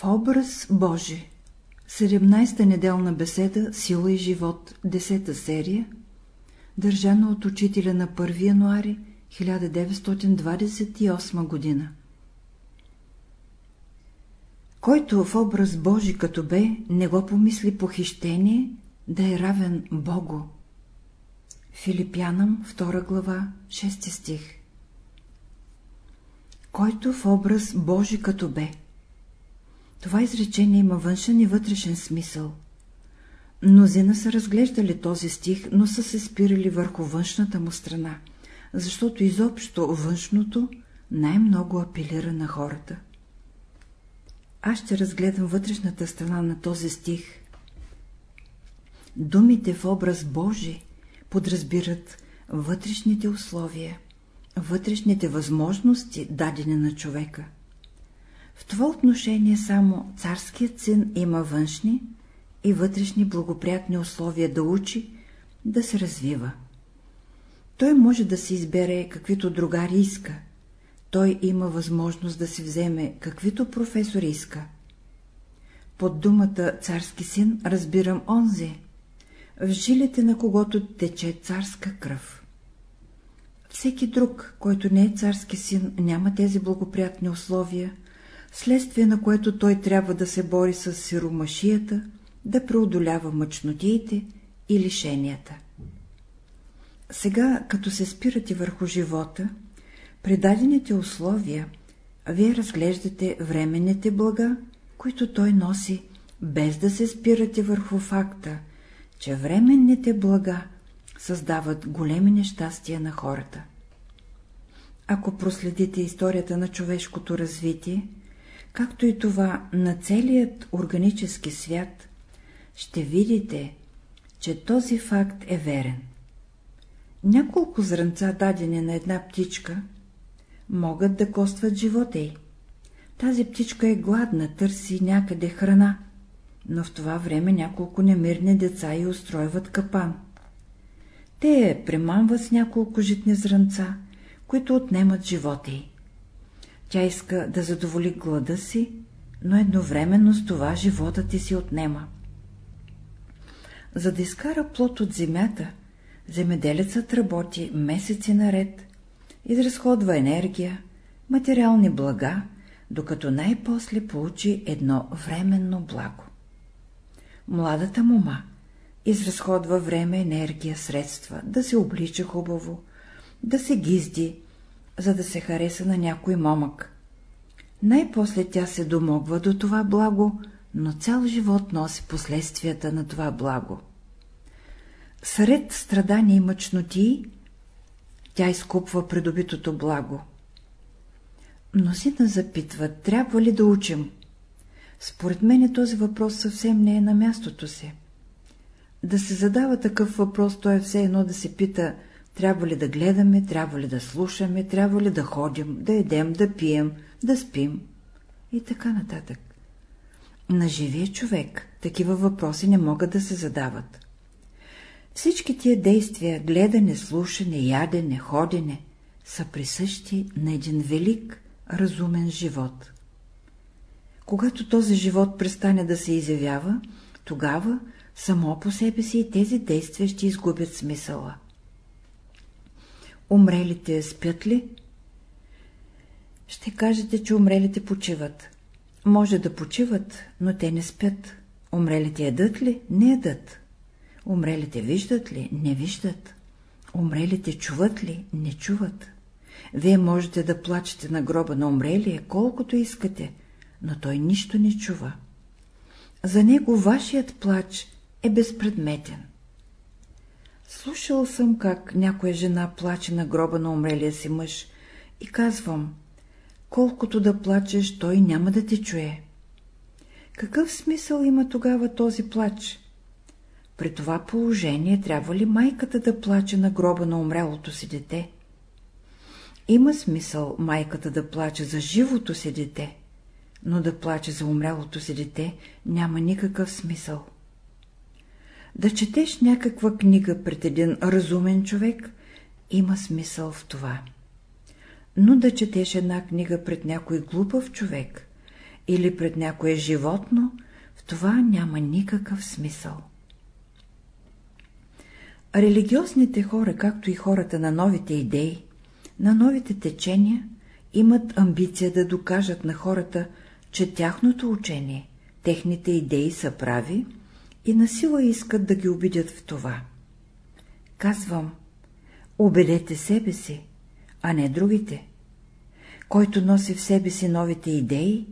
В образ Божи 17-та неделна беседа Сила и живот 10-та серия Държана от учителя на 1 януари 1928 година Който в образ Божи като бе, не го помисли похищение, да е равен Богу. Филипянам, 2 глава, 6 стих Който в образ Божи като бе. Това изречение има външен и вътрешен смисъл. Мнозина са разглеждали този стих, но са се спирали върху външната му страна, защото изобщо външното най-много апелира на хората. Аз ще разгледам вътрешната страна на този стих. Думите в образ Божи подразбират вътрешните условия, вътрешните възможности, дадени на човека. В това отношение само царският син има външни и вътрешни благоприятни условия да учи, да се развива. Той може да се избере каквито другари иска. Той има възможност да си вземе каквито професори иска. Под думата царски син разбирам онзи, в жилите на когото тече царска кръв. Всеки друг, който не е царски син, няма тези благоприятни условия, следствие на което той трябва да се бори с сиромашията, да преодолява мъчнотиите и лишенията. Сега, като се спирате върху живота, предадените условия, вие разглеждате временните блага, които той носи, без да се спирате върху факта, че временните блага създават големи нещастия на хората. Ако проследите историята на човешкото развитие, както и това на целият органически свят, ще видите, че този факт е верен. Няколко зранца, дадени на една птичка, могат да костват живота й. Тази птичка е гладна, търси някъде храна, но в това време няколко немирни деца й устройват капан. Те я премамват с няколко житни зранца, които отнемат живота й. Тя иска да задоволи глада си, но едновременно с това живота ти си отнема. За да изкара плод от земята, земеделецът работи месеци наред, изразходва енергия, материални блага, докато най-после получи едно временно благо. Младата мума изразходва време, енергия, средства, да се облича хубаво, да се гизди, за да се хареса на някой момък. Най-после тя се домогва до това благо, но цял живот носи последствията на това благо. Сред страдания и мъчноти, тя изкупва придобитото благо. Мнозина запитват, трябва ли да учим? Според мен този въпрос съвсем не е на мястото си. Да се задава такъв въпрос, то е все едно да се пита, трябва ли да гледаме, трябва ли да слушаме, трябва ли да ходим, да едем, да пием, да спим и така нататък. На живия човек такива въпроси не могат да се задават. Всички тия действия, гледане, слушане, ядене, ходене, са присъщи на един велик, разумен живот. Когато този живот престане да се изявява, тогава само по себе си и тези действия ще изгубят смисъла. Умрелите спят ли? Ще кажете, че умрелите почиват. Може да почиват, но те не спят. Умрелите ядат ли? Не ядат. Умрелите виждат ли? Не виждат. Умрелите чуват ли? Не чуват. Вие можете да плачете на гроба на умрелия, колкото искате, но той нищо не чува. За него вашият плач е безпредметен. Слушал съм как някоя жена плаче на гроба на умрелия си мъж и казвам, колкото да плачеш, той няма да те чуе. Какъв смисъл има тогава този плач? При това положение трябва ли майката да плаче на гроба на умрелото си дете? Има смисъл майката да плаче за живото си дете, но да плаче за умрелото си дете няма никакъв смисъл. Да четеш някаква книга пред един разумен човек, има смисъл в това. Но да четеш една книга пред някой глупав човек или пред някое животно, в това няма никакъв смисъл. Религиозните хора, както и хората на новите идеи, на новите течения, имат амбиция да докажат на хората, че тяхното учение, техните идеи са прави и насила искат да ги обидят в това. Казвам, убедете себе си, а не другите. Който носи в себе си новите идеи,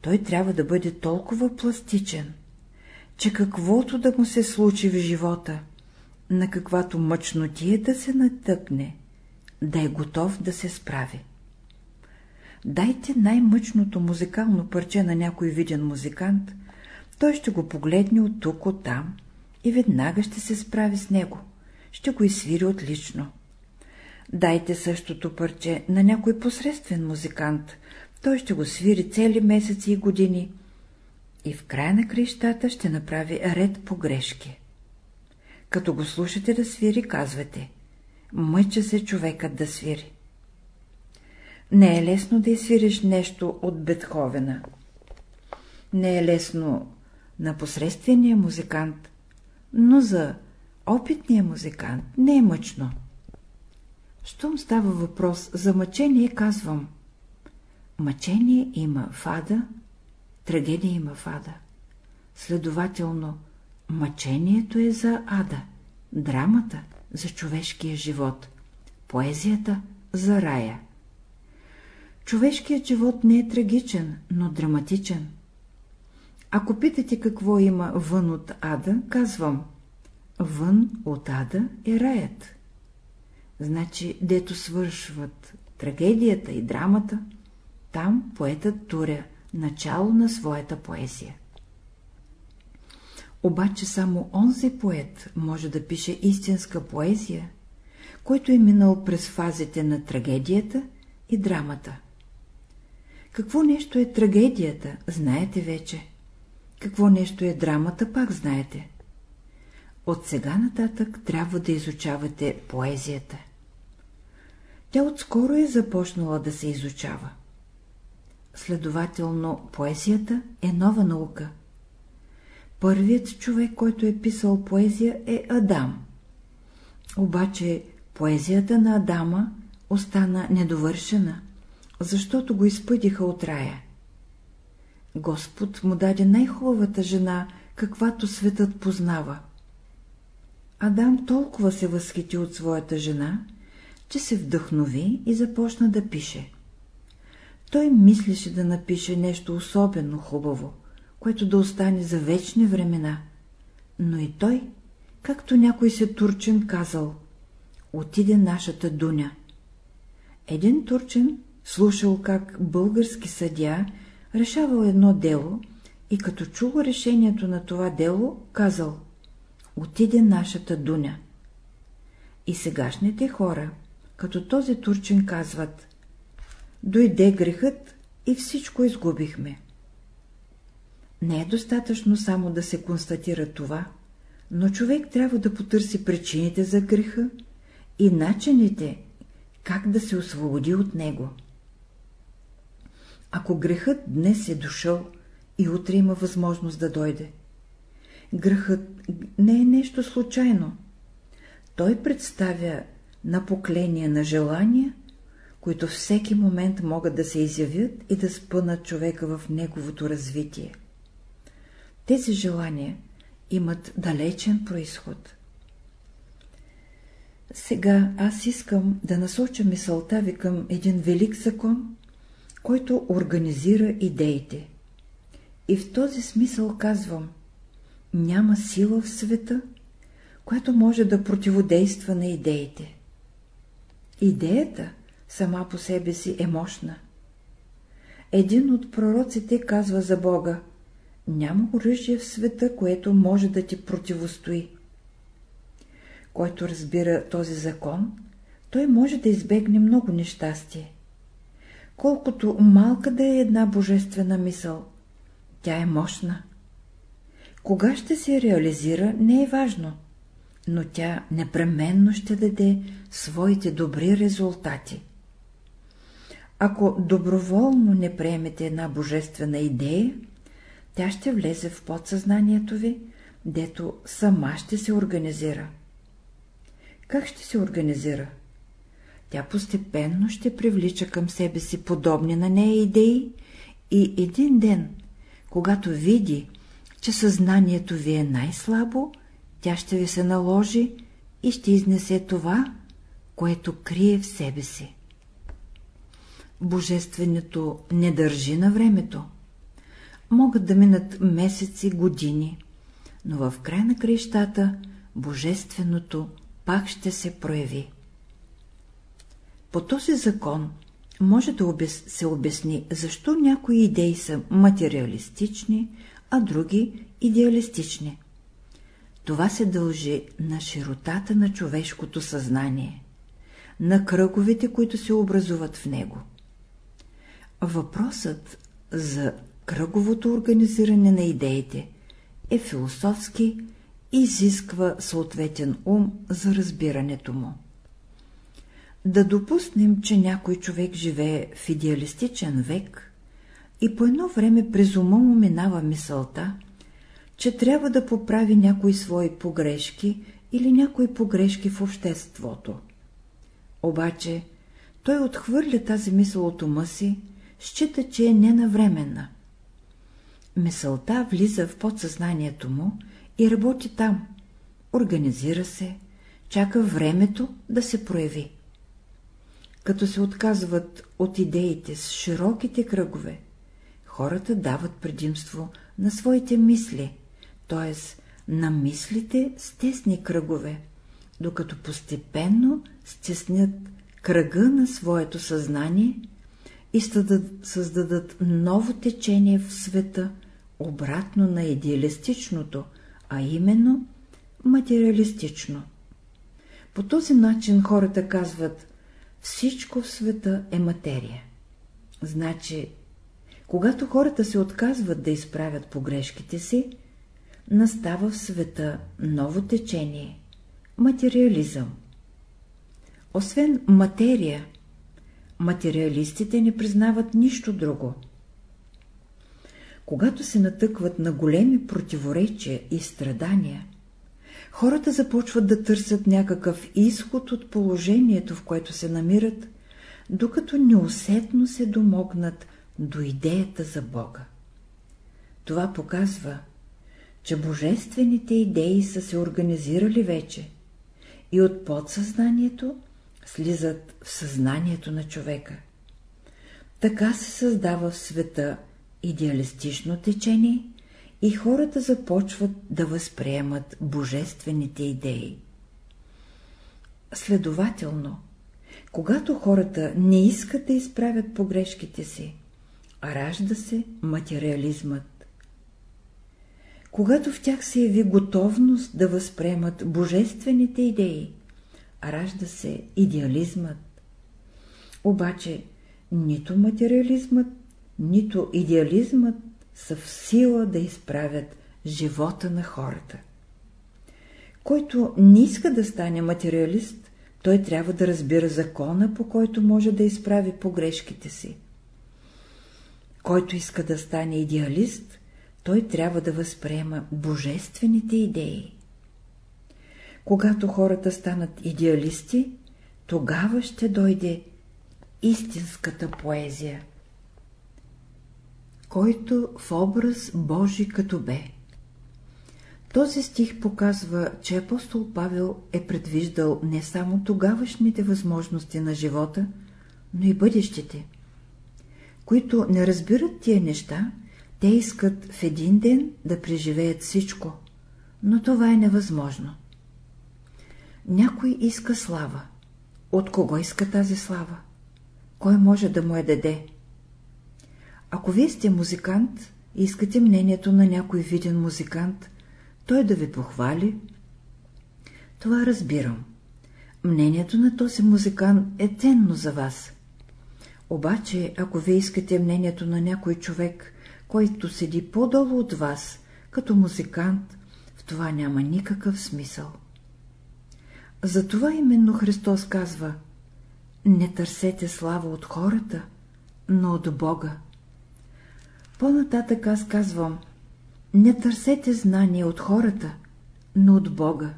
той трябва да бъде толкова пластичен, че каквото да му се случи в живота, на каквато мъчнотия да се натъкне, да е готов да се справи. Дайте най-мъчното музикално парче на някой виден музикант, той ще го погледне от тук, от там и веднага ще се справи с него, ще го изсвири отлично. Дайте същото парче на някой посредствен музикант, той ще го свири цели месеци и години и в края на крещата ще направи ред погрешки. Като го слушате да свири, казвате мъча се човекът да свири. Не е лесно да изсвириш нещо от Бетховена. Не е лесно на посредствения музикант, но за опитния музикант не е мъчно. Щом става въпрос за мъчение, казвам. Мъчение има фада, трагедия има фада. Следователно, мъчението е за ада, драмата за човешкия живот, поезията за рая. Човешкият живот не е трагичен, но драматичен. Ако питате какво има вън от ада, казвам, вън от ада е раят. Значи, дето свършват трагедията и драмата, там поетът туря начало на своята поезия. Обаче само онзи поет може да пише истинска поезия, който е минал през фазите на трагедията и драмата. Какво нещо е трагедията, знаете вече. Какво нещо е драмата, пак знаете. От сега нататък трябва да изучавате поезията. Тя отскоро е започнала да се изучава. Следователно, поезията е нова наука. Първият човек, който е писал поезия, е Адам. Обаче поезията на Адама остана недовършена, защото го изпъдиха от рая. Господ му даде най-хубавата жена, каквато светът познава. Адам толкова се възхити от своята жена, че се вдъхнови и започна да пише. Той мислеше да напише нещо особено хубаво, което да остане за вечни времена. Но и той, както някой се турчен казал, отиде нашата Дуня. Един турчен слушал как български съдя решавал едно дело и като чул решението на това дело, казал отиде нашата Дуня. И сегашните хора, като този турчин казват дойде грехът и всичко изгубихме. Не е достатъчно само да се констатира това, но човек трябва да потърси причините за греха и начините, как да се освободи от него. Ако грехът днес е дошъл и утре има възможност да дойде, грехът не е нещо случайно. Той представя напокление на желания, които всеки момент могат да се изявят и да спънат човека в неговото развитие. Тези желания имат далечен происход. Сега аз искам да насоча мисълта ви към един велик закон, който организира идеите. И в този смисъл казвам, няма сила в света, която може да противодейства на идеите. Идеята сама по себе си е мощна. Един от пророците казва за Бога, няма оръжие в света, което може да ти противостои. Който разбира този закон, той може да избегне много нещастие. Колкото малка да е една божествена мисъл, тя е мощна. Кога ще се реализира, не е важно, но тя непременно ще даде своите добри резултати. Ако доброволно не приемете една божествена идея, тя ще влезе в подсъзнанието ви, дето сама ще се организира. Как ще се организира? Тя постепенно ще привлича към себе си подобни на нея идеи и един ден, когато види, че съзнанието ви е най-слабо, тя ще ви се наложи и ще изнесе това, което крие в себе си. Божественото не държи на времето. Могат да минат месеци, години, но в край на краищата Божественото пак ще се прояви. По този закон може да се обясни, защо някои идеи са материалистични, а други идеалистични. Това се дължи на широтата на човешкото съзнание, на кръговете, които се образуват в него. Въпросът за кръговото организиране на идеите е философски и изисква съответен ум за разбирането му. Да допуснем, че някой човек живее в идеалистичен век и по едно време през ума му минава мисълта, че трябва да поправи някои свои погрешки или някои погрешки в обществото. Обаче той отхвърля тази мисъл от ума си, счита, че е ненавременна. Мисълта влиза в подсъзнанието му и работи там, организира се, чака времето да се прояви. Като се отказват от идеите с широките кръгове, хората дават предимство на своите мисли, т.е. на мислите с тесни кръгове, докато постепенно стеснят кръга на своето съзнание и създадат ново течение в света, обратно на идеалистичното, а именно материалистично. По този начин хората казват всичко в света е материя. Значи, когато хората се отказват да изправят погрешките си, настава в света ново течение – материализъм. Освен материя, материалистите не признават нищо друго. Когато се натъкват на големи противоречия и страдания, хората започват да търсят някакъв изход от положението, в което се намират, докато неусетно се домогнат до идеята за Бога. Това показва, че божествените идеи са се организирали вече и от подсъзнанието слизат в съзнанието на човека. Така се създава в света идеалистично течение и хората започват да възприемат божествените идеи. Следователно, когато хората не искат да изправят погрешките си, ражда се материализмът. Когато в тях се яви готовност да възприемат божествените идеи, ражда се идеализмът. Обаче нито материализмът, нито идеализмът са в сила да изправят живота на хората. Който не иска да стане материалист, той трябва да разбира закона, по който може да изправи погрешките си. Който иска да стане идеалист, той трябва да възприема божествените идеи. Когато хората станат идеалисти, тогава ще дойде истинската поезия. Който в образ Божи като бе. Този стих показва, че апостол Павел е предвиждал не само тогавашните възможности на живота, но и бъдещите. Които не разбират тия неща, те искат в един ден да преживеят всичко, но това е невъзможно. Някой иска слава. От кого иска тази слава? Кой може да му я даде? Ако вие сте музикант и искате мнението на някой виден музикант, той да ви похвали, това разбирам. Мнението на този музикант е ценно за вас. Обаче, ако вие искате мнението на някой човек, който седи по-долу от вас, като музикант, в това няма никакъв смисъл. Затова именно Христос казва Не търсете слава от хората, но от Бога. По-нататък аз казвам, не търсете знание от хората, но от Бога.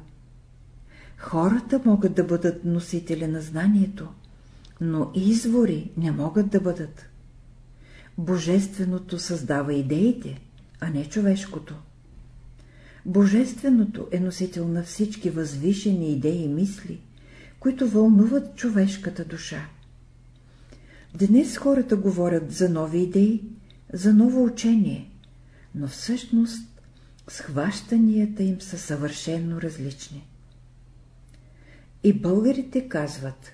Хората могат да бъдат носители на знанието, но извори не могат да бъдат. Божественото създава идеите, а не човешкото. Божественото е носител на всички възвишени идеи и мисли, които вълнуват човешката душа. Днес хората говорят за нови идеи, за ново учение, но всъщност схващанията им са съвършенно различни. И българите казват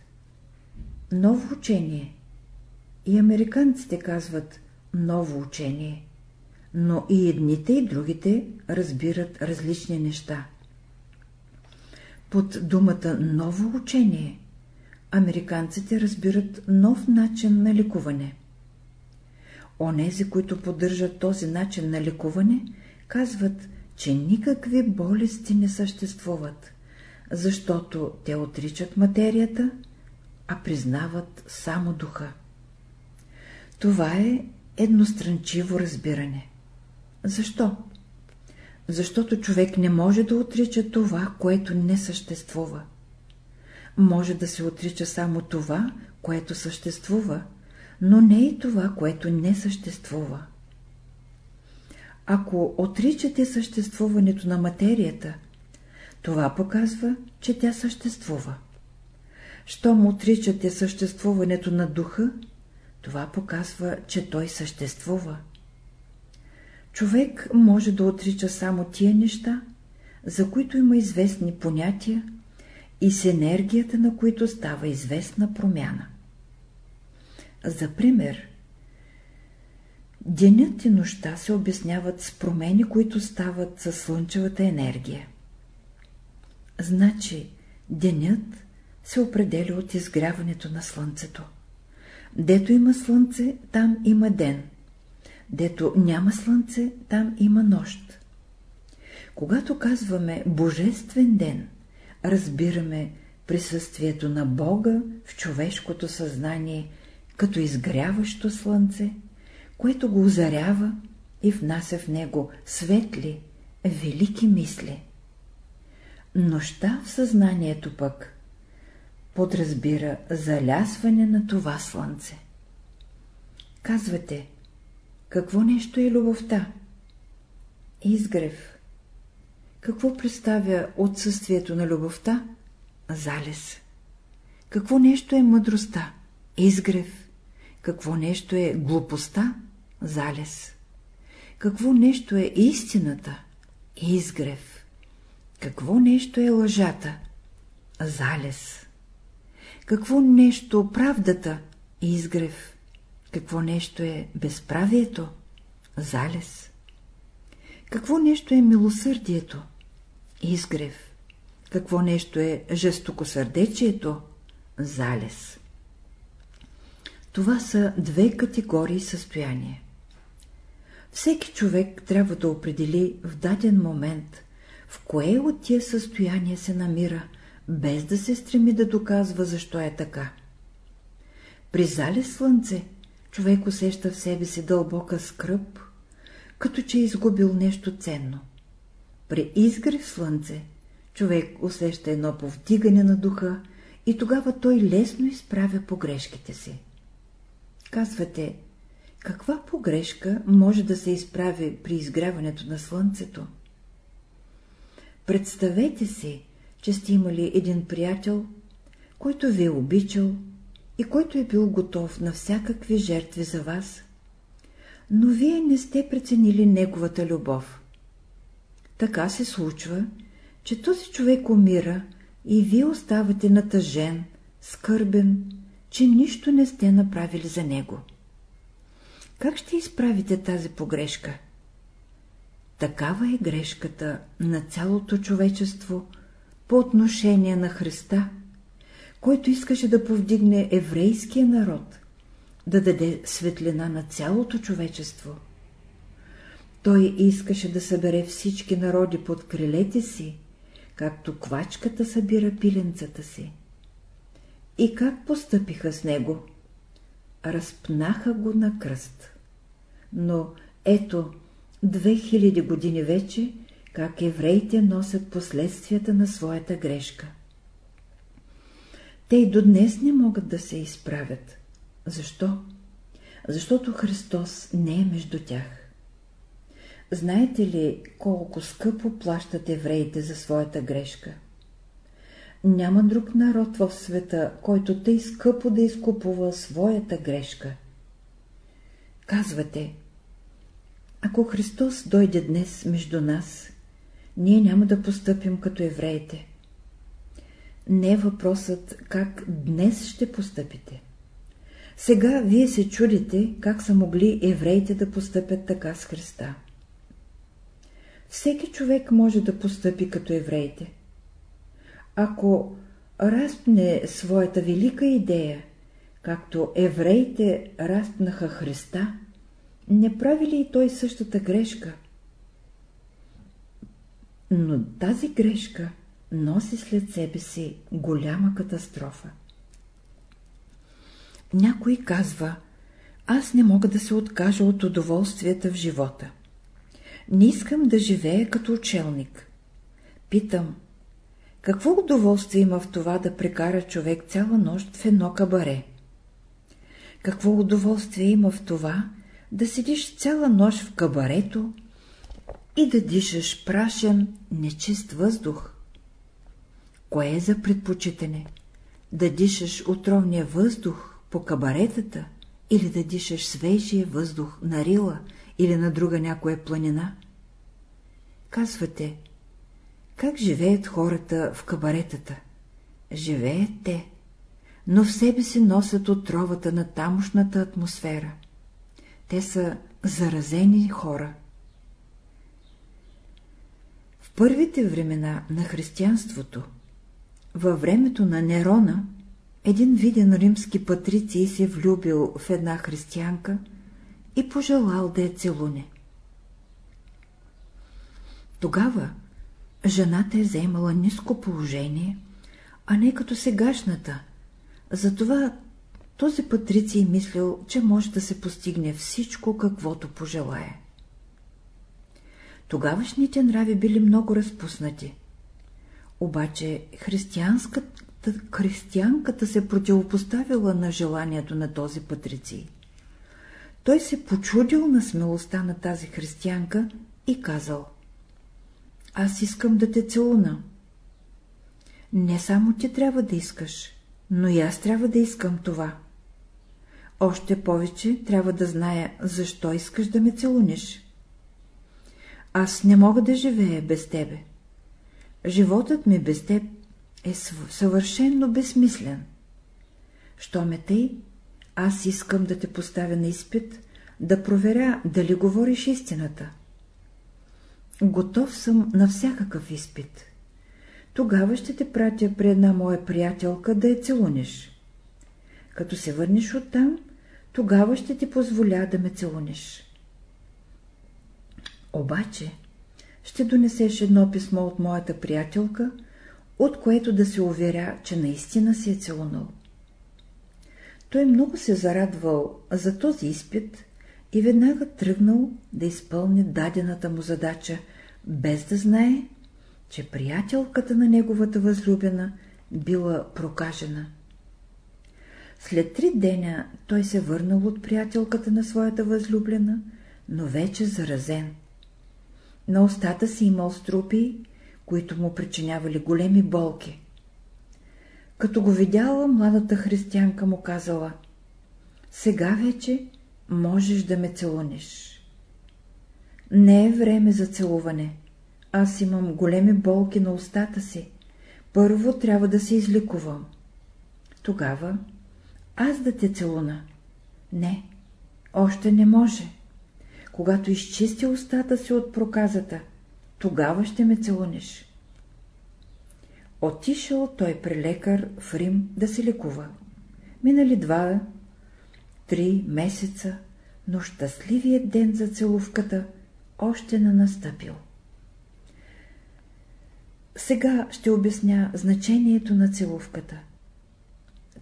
ново учение, и американците казват ново учение, но и едните и другите разбират различни неща. Под думата ново учение американците разбират нов начин на лекуване. Онези, които поддържат този начин на лекуване, казват, че никакви болести не съществуват, защото те отричат материята, а признават само духа. Това е едностранчиво разбиране. Защо? Защото човек не може да отрича това, което не съществува. Може да се отрича само това, което съществува, но не и това, което не съществува. Ако отричате съществуването на материята, това показва, че тя съществува. Щом отричате съществуването на духа, това показва, че той съществува. Човек може да отрича само тия неща, за които има известни понятия и с енергията на които става известна промяна. За пример, денят и нощта се обясняват с промени, които стават със слънчевата енергия. Значи, денят се определя от изгряването на слънцето. Дето има слънце, там има ден. Дето няма слънце, там има нощ. Когато казваме Божествен ден, разбираме присъствието на Бога в човешкото съзнание като изгряващо слънце, което го озарява и внася в него светли, велики мисли. Нощта в съзнанието пък подразбира залясване на това слънце. Казвате, какво нещо е любовта? Изгрев. Какво представя отсъствието на любовта? Залез. Какво нещо е мъдростта? Изгрев. Какво нещо е глупостта? Залез. Какво нещо е истината? Изгрев. Какво нещо е лъжата? Залез. Какво нещо правдата? Изгрев. Какво нещо е безправието? Залез. Какво нещо е милосърдието? Изгрев. Какво нещо е жестокосърдечието? Залез. Това са две категории състояния. Всеки човек трябва да определи в даден момент, в кое от тия състояния се намира, без да се стреми да доказва защо е така. При залез слънце човек усеща в себе си дълбока скръп, като че е изгубил нещо ценно. При изгрев слънце човек усеща едно повдигане на духа и тогава той лесно изправя погрешките си. Казвате, каква погрешка може да се изправи при изгряването на слънцето? Представете си, че сте имали един приятел, който ви е обичал и който е бил готов на всякакви жертви за вас, но вие не сте преценили неговата любов. Така се случва, че този човек умира и вие оставате натъжен, скърбен, че нищо не сте направили за него. Как ще изправите тази погрешка? Такава е грешката на цялото човечество по отношение на Христа, който искаше да повдигне еврейския народ, да даде светлина на цялото човечество. Той искаше да събере всички народи под крилете си, както квачката събира пиленцата си. И как постъпиха с него? разпнаха го на кръст. Но ето, 2000 години вече, как евреите носят последствията на своята грешка. Те и до днес не могат да се изправят. Защо? Защото Христос не е между тях. Знаете ли колко скъпо плащат евреите за своята грешка? Няма друг народ в света, който тъй скъпо да изкупува своята грешка. Казвате, ако Христос дойде днес между нас, ние няма да постъпим като евреите. Не е въпросът как днес ще постъпите. Сега вие се чудите, как са могли евреите да постъпят така с Христа. Всеки човек може да постъпи като евреите. Ако разпне своята велика идея, както евреите разпнаха Христа, не прави ли и той същата грешка? Но тази грешка носи след себе си голяма катастрофа. Някой казва, аз не мога да се откажа от удоволствията в живота. Не искам да живея като учелник. Питам, какво удоволствие има в това да прекара човек цяла нощ в едно кабаре? Какво удоволствие има в това да седиш цяла нощ в кабарето и да дишаш прашен, нечист въздух? Кое е за предпочитане? Да дишаш отровния въздух по кабаретата или да дишаш свежия въздух на Рила или на друга някоя планина? Казвате, как живеят хората в кабаретата? Живеят те, но в себе си носят отровата на тамошната атмосфера. Те са заразени хора. В първите времена на християнството, във времето на Нерона, един виден римски патриций се влюбил в една християнка и пожелал да я целуне. Тогава жената е заемала ниско положение, а не като сегашната. Затова този патриций мислил, че може да се постигне всичко, каквото пожелае. Тогавашните нрави били много разпуснати. Обаче християнската, християнката се противопоставила на желанието на този патриций. Той се почудил на смелостта на тази християнка и казал – аз искам да те целуна. Не само ти трябва да искаш, но и аз трябва да искам това. Още повече трябва да зная, защо искаш да ме целуниш. Аз не мога да живея без тебе. Животът ми без теб е съвършенно безсмислен. Що ме тъй, аз искам да те поставя на изпит, да проверя дали говориш истината. Готов съм на всякакъв изпит. Тогава ще те пратя при една моя приятелка да я целуниш. Като се върнеш оттам, тогава ще ти позволя да ме целуниш. Обаче, ще донесеш едно писмо от моята приятелка, от което да се уверя, че наистина си е целунал. Той много се зарадвал за този изпит и веднага тръгнал да изпълни дадената му задача, без да знае, че приятелката на неговата възлюбена била прокажена. След три деня той се върнал от приятелката на своята възлюблена, но вече заразен. На устата си имал струпи, които му причинявали големи болки. Като го видяла, младата християнка му казала, сега вече можеш да ме целуниш. Не е време за целуване. Аз имам големи болки на устата си. Първо трябва да се изликувам. Тогава аз да те целуна. Не, още не може. Когато изчисти устата си от проказата, тогава ще ме целунеш. Отишъл той при лекар в Рим да се лекува. Минали два, три месеца, но щастливият ден за целувката още не настъпил. Сега ще обясня значението на целувката.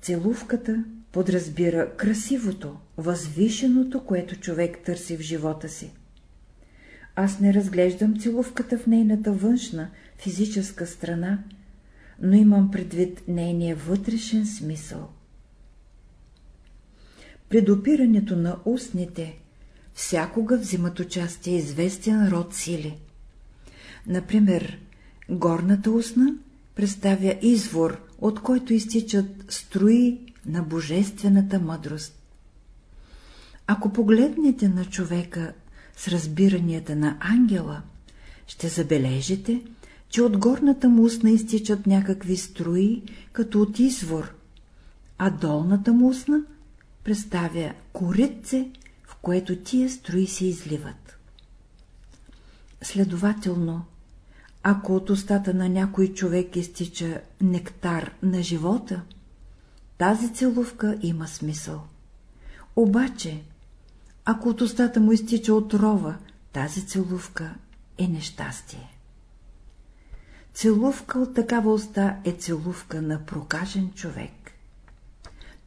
Целувката подразбира красивото, възвишеното, което човек търси в живота си. Аз не разглеждам целувката в нейната външна, физическа страна, но имам предвид нейния вътрешен смисъл. При допирането на устните всякога взимат участие известен род сили. Например, горната устна представя извор, от който изтичат строи на божествената мъдрост. Ако погледнете на човека с разбиранията на ангела, ще забележите, че от горната му устна изтичат някакви строи, като от извор, а долната му устна представя коритце, в което тия строи се изливат. Следователно, ако от устата на някой човек изтича нектар на живота, тази целувка има смисъл. Обаче, ако от устата му изтича отрова, тази целувка е нещастие. Целувка от такава уста е целувка на прокажен човек.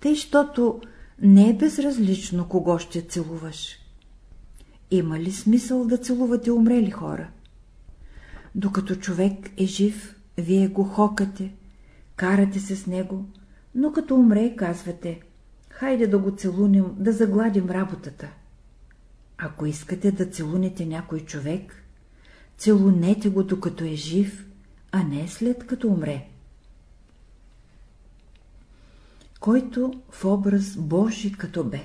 Тъй, щото не е безразлично кого ще целуваш. Има ли смисъл да целувате умрели хора? Докато човек е жив, вие го хокате, карате се с него, но като умре, казвате, хайде да го целунем, да загладим работата. Ако искате да целунете някой човек, целунете го докато е жив, а не след като умре. Който в образ Божи като бе.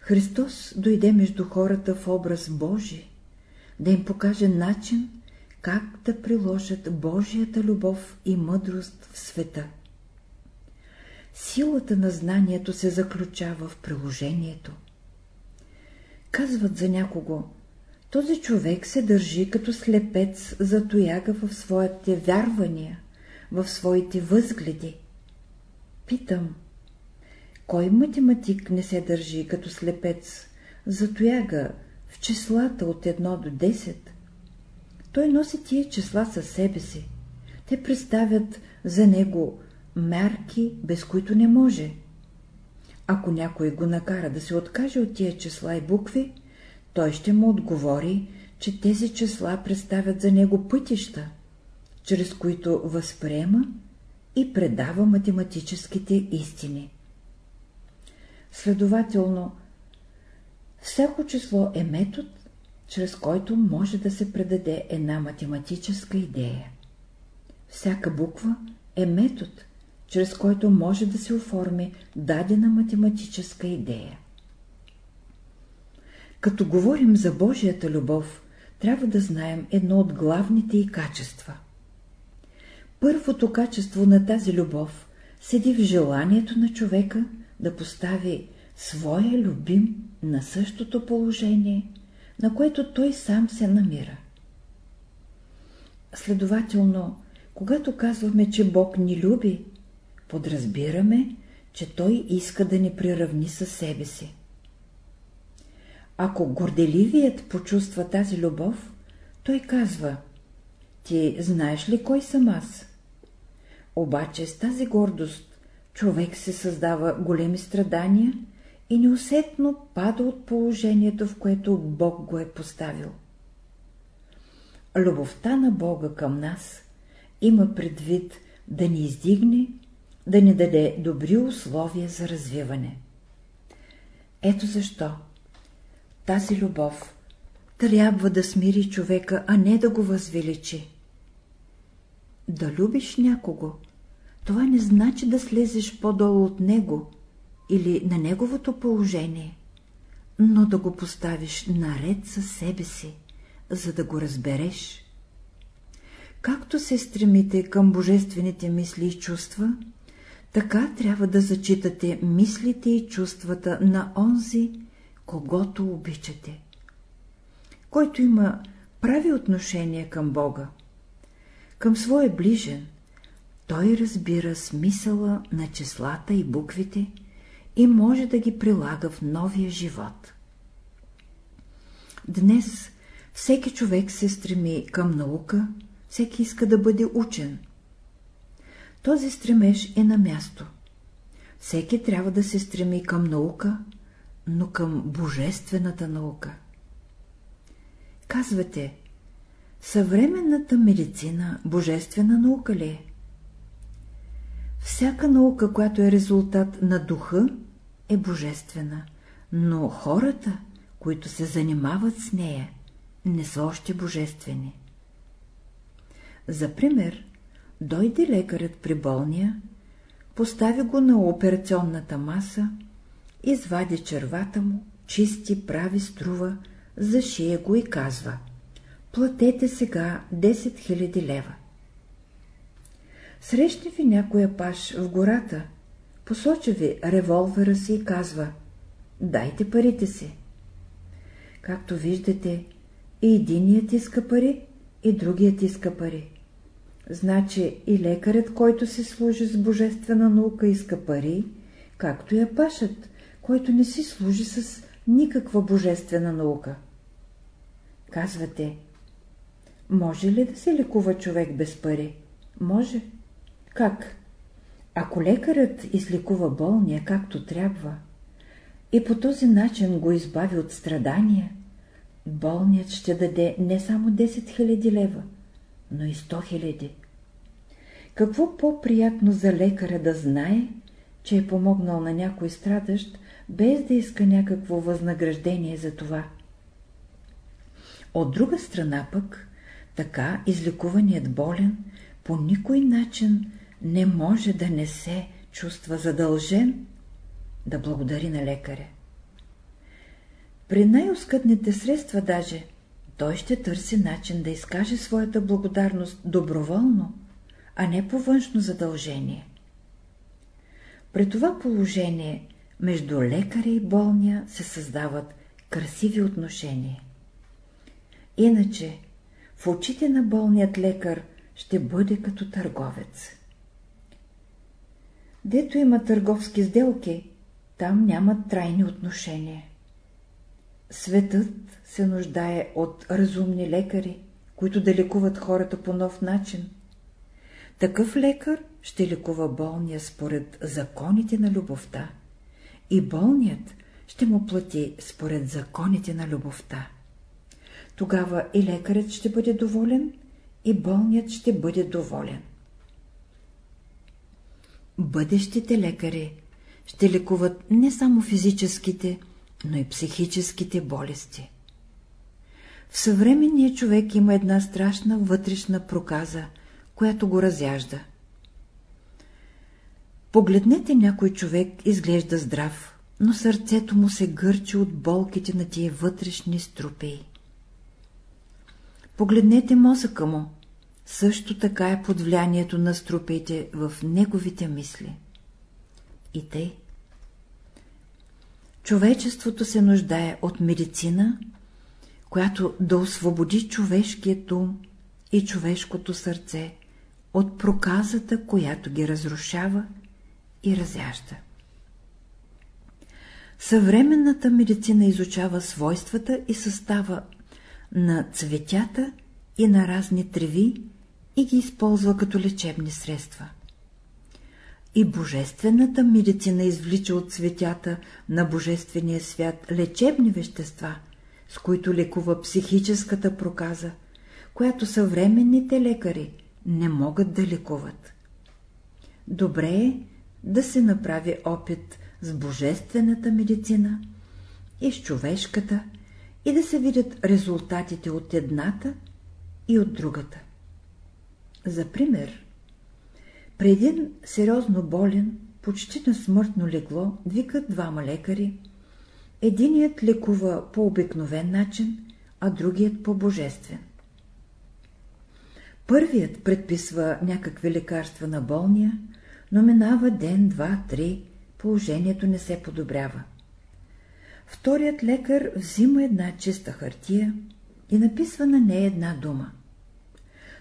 Христос дойде между хората в образ Божи, да им покаже начин, как да приложат Божията любов и мъдрост в света. Силата на знанието се заключава в приложението. Казват за някого, този човек се държи като слепец за тояга в своите вярвания, в своите възгледи. Питам, кой математик не се държи като слепец за тояга в числата от 1 до 10? Той носи тия числа със себе си. Те представят за него мерки, без които не може. Ако някой го накара да се откаже от тия числа и букви, той ще му отговори, че тези числа представят за него пътища, чрез които възприема и предава математическите истини. Следователно, всяко число е метод, чрез който може да се предаде една математическа идея. Всяка буква е метод, чрез който може да се оформи дадена математическа идея. Като говорим за Божията любов, трябва да знаем едно от главните й качества. Първото качество на тази любов седи в желанието на човека да постави своя любим на същото положение, на което той сам се намира. Следователно, когато казваме, че Бог ни люби, подразбираме, че Той иска да ни приравни със себе си. Ако горделивият почувства тази любов, той казва, ти знаеш ли кой съм аз? Обаче с тази гордост човек се създава големи страдания и неусетно пада от положението, в което Бог го е поставил. Любовта на Бога към нас има предвид да ни издигне, да ни даде добри условия за развиване. Ето защо тази любов трябва да смири човека, а не да го възвеличи. Да любиш някого, това не значи да слезеш по-долу от него или на неговото положение, но да го поставиш наред със себе си, за да го разбереш. Както се стремите към божествените мисли и чувства, така трябва да зачитате мислите и чувствата на онзи, когато обичате. Който има прави отношение към Бога, към своя ближен, той разбира смисъла на числата и буквите и може да ги прилага в новия живот. Днес всеки човек се стреми към наука, всеки иска да бъде учен. Този стремеж е на място. всеки трябва да се стреми към наука, но към божествената наука. Казвате, съвременната медицина божествена наука ли е? Всяка наука, която е резултат на духа, е божествена, но хората, които се занимават с нея, не са още божествени. За пример, дойде лекарът при болния, постави го на операционната маса, извади червата му, чисти, прави, струва, зашие го и казва «Платете сега 10 000 лева». Срещне ви някоя паш в гората, посоча ви револвера си и казва «Дайте парите си». Както виждате, и единият иска пари, и другият иска пари. Значи и лекарят, който се служи с божествена наука, иска пари, както и апашът, който не си служи с никаква божествена наука. Казвате, може ли да се лекува човек без пари? Може. Как? Ако лекарът излекува болния както трябва и по този начин го избави от страдания, болният ще даде не само 10 000 лева, но и 100 000. Какво по-приятно за лекаря да знае, че е помогнал на някой страдащ, без да иска някакво възнаграждение за това? От друга страна пък, така излекуваният болен по никой начин не може да не се чувства задължен да благодари на лекаря. При най-оскъдните средства даже той ще търси начин да изкаже своята благодарност доброволно, а не по външно задължение. При това положение между лекаря и болния се създават красиви отношения. Иначе в очите на болният лекар ще бъде като търговец. Дето има търговски сделки, там няма трайни отношения. Светът се нуждае от разумни лекари, които да лекуват хората по нов начин. Такъв лекар ще лекува болния според законите на любовта и болният ще му плати според законите на любовта. Тогава и лекарят ще бъде доволен, и болният ще бъде доволен. Бъдещите лекари ще лекуват не само физическите, но и психическите болести. В съвременния човек има една страшна вътрешна проказа, която го разяжда. Погледнете някой човек, изглежда здрав, но сърцето му се гърчи от болките на тия вътрешни струпеи. Погледнете мозъка му, също така е под влиянието на струпеите в неговите мисли. И тъй. Човечеството се нуждае от медицина, която да освободи човешкият ум и човешкото сърце от проказата, която ги разрушава и разяжда. Съвременната медицина изучава свойствата и състава на цветята и на разни треви и ги използва като лечебни средства. И божествената медицина извлича от цветята на божествения свят лечебни вещества, с които лекува психическата проказа, която съвременните лекари не могат да лекуват. Добре е да се направи опит с божествената медицина и с човешката и да се видят резултатите от едната и от другата. За пример, при един сериозно болен, почти на смъртно легло, викат двама лекари. Единият лекува по обикновен начин, а другият по божествен. Първият предписва някакви лекарства на болния, но минава ден, два, три, положението не се подобрява. Вторият лекар взима една чиста хартия и написва на нея една дума.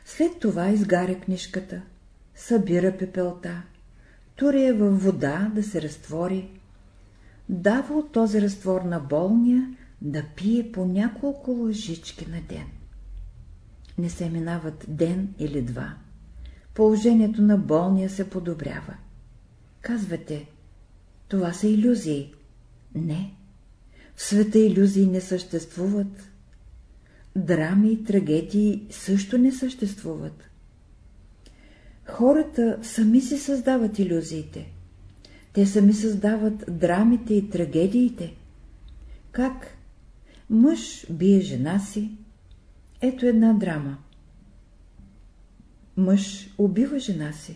След това изгаря книжката, събира пепелта, тури я във вода да се разтвори, дава от този разтвор на болния да пие по няколко лъжички на ден. Не се минават ден или два. Положението на болния се подобрява. Казвате, Това са иллюзии. Не. В света иллюзии не съществуват. Драми и трагедии също не съществуват. Хората сами си създават иллюзиите. Те сами създават драмите и трагедиите. Как? Мъж бие жена си. Ето една драма. Мъж убива жена си.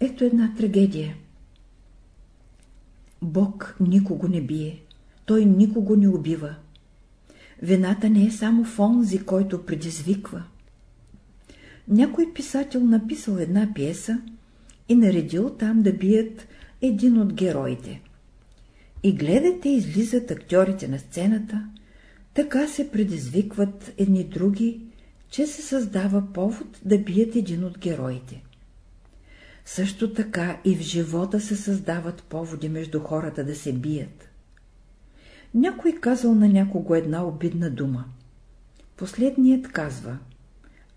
Ето една трагедия. Бог никого не бие. Той никого не убива. Вината не е само в онзи, който предизвиква. Някой писател написал една пиеса и наредил там да бият един от героите. И гледате, излизат актьорите на сцената, така се предизвикват едни други, че се създава повод да бият един от героите. Също така и в живота се създават поводи между хората да се бият. Някой казал на някого една обидна дума. Последният казва,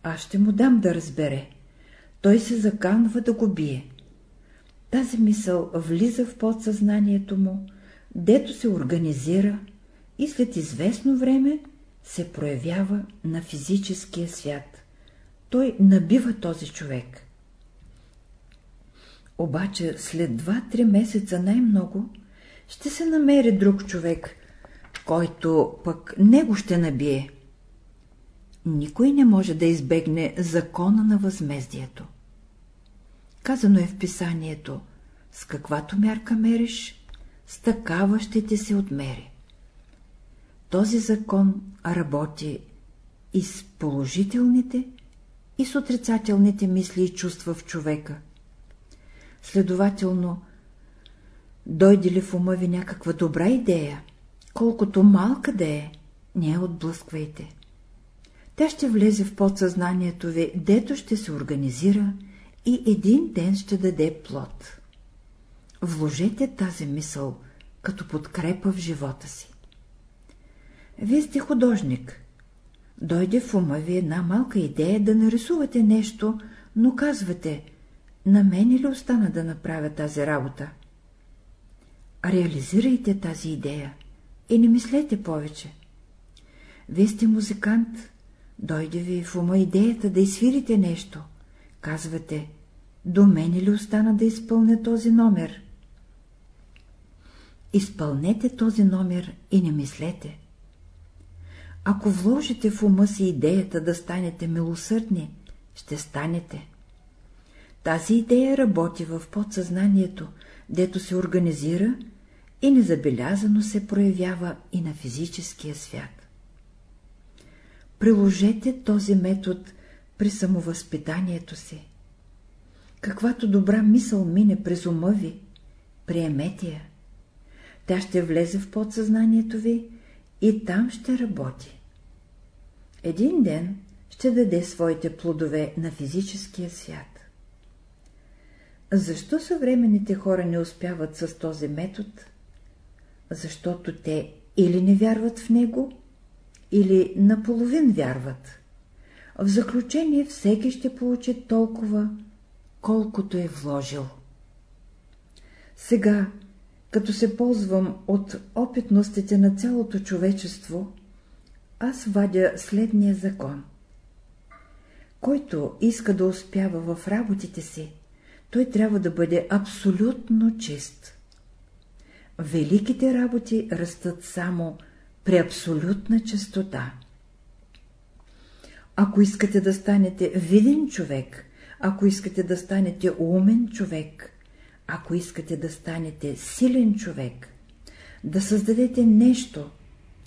аз ще му дам да разбере. Той се заканва да го бие. Тази мисъл влиза в подсъзнанието му, дето се организира и след известно време се проявява на физическия свят. Той набива този човек. Обаче след два-три месеца най-много ще се намери друг човек, който пък него ще набие. Никой не може да избегне закона на възмездието. Казано е в писанието, с каквато мярка мериш, с такава ще ти се отмери. Този закон работи и с положителните, и с отрицателните мисли и чувства в човека. Следователно, дойде ли в ума ви някаква добра идея, колкото малка да е, не я отблъсквайте. Тя ще влезе в подсъзнанието ви, дето ще се организира и един ден ще даде плод. Вложете тази мисъл като подкрепа в живота си. Вие сте художник. Дойде в ума ви една малка идея да нарисувате нещо, но казвате, на мен ли остана да направя тази работа? Реализирайте тази идея и не мислете повече. Вие сте музикант, дойде ви в ума идеята да изсвирите нещо. Казвате, до мене ли остана да изпълня този номер? Изпълнете този номер и не мислете. Ако вложите в ума си идеята да станете милосърдни, ще станете. Тази идея работи в подсъзнанието, дето се организира и незабелязано се проявява и на физическия свят. Приложете този метод при самовъзпитанието си. Каквато добра мисъл мине през ума ви, приемете я. Тя ще влезе в подсъзнанието ви и там ще работи. Един ден ще даде своите плодове на физическия свят. Защо съвременните хора не успяват с този метод? Защото те или не вярват в него, или наполовин вярват. В заключение всеки ще получи толкова, колкото е вложил. Сега, като се ползвам от опитностите на цялото човечество, аз вадя следния закон. Който иска да успява в работите си, той трябва да бъде абсолютно чист. Великите работи растат само при абсолютна чистота. Ако искате да станете виден човек, ако искате да станете умен човек, ако искате да станете силен човек, да създадете нещо,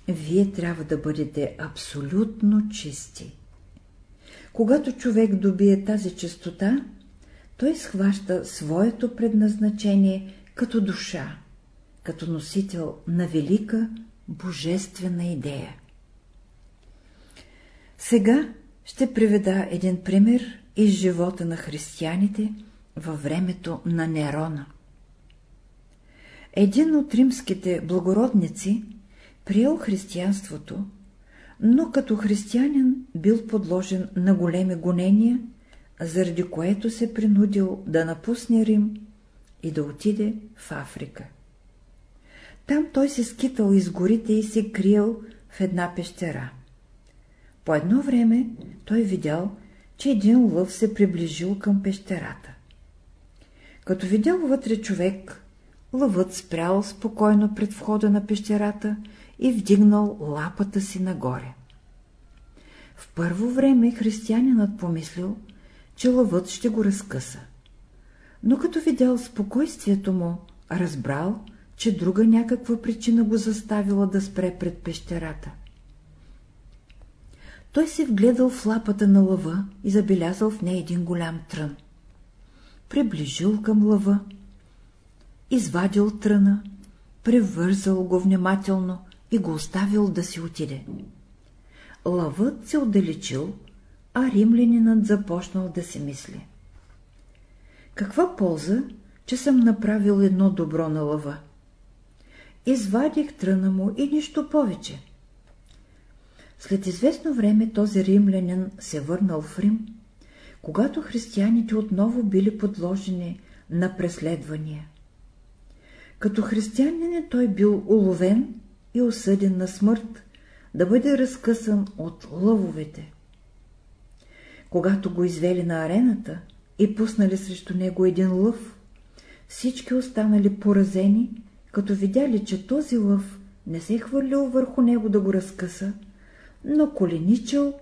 вие трябва да бъдете абсолютно чисти. Когато човек добие тази чистота, той схваща своето предназначение като душа, като носител на велика божествена идея. Сега ще приведа един пример из живота на християните във времето на Нерона. Един от римските благородници приел християнството, но като християнин бил подложен на големи гонения заради което се принудил да напусне Рим и да отиде в Африка. Там той се скитал из горите и се криел в една пещера. По едно време той видял, че един лъв се приближил към пещерата. Като видял вътре човек, лъвът спрял спокойно пред входа на пещерата и вдигнал лапата си нагоре. В първо време християнинът помислил, че лъвът ще го разкъса. Но като видял спокойствието му, разбрал, че друга някаква причина го заставила да спре пред пещерата. Той се вгледал в лапата на лъва и забелязал в нея един голям трън. Приближил към лъва, извадил тръна, превързал го внимателно и го оставил да си отиде. Лъвът се отдалечил, а римлянинът започнал да си мисли. Каква полза, че съм направил едно добро на лъва? Извадих тръна му и нищо повече. След известно време този римлянин се върнал в Рим, когато християните отново били подложени на преследвания. Като християнин той бил уловен и осъден на смърт, да бъде разкъсан от лъвовете. Когато го извели на арената и пуснали срещу него един лъв, всички останали поразени, като видяли, че този лъв не се е хвърлил върху него да го разкъса, но коленичал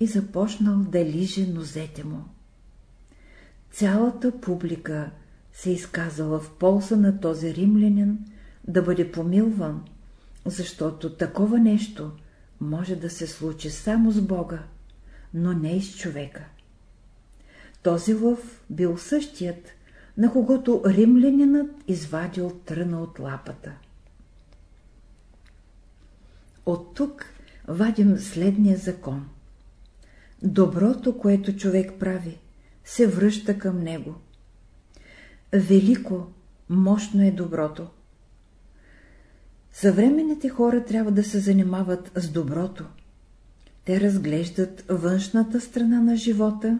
и започнал да лиже нозете му. Цялата публика се изказала в полза на този римлянин да бъде помилван, защото такова нещо може да се случи само с Бога, но не и с човека. Този лъв бил същият, на когото римлянинът извадил тръна от лапата. От тук вадим следния закон. Доброто, което човек прави, се връща към него. Велико, мощно е доброто. Съвременните хора трябва да се занимават с доброто. Те разглеждат външната страна на живота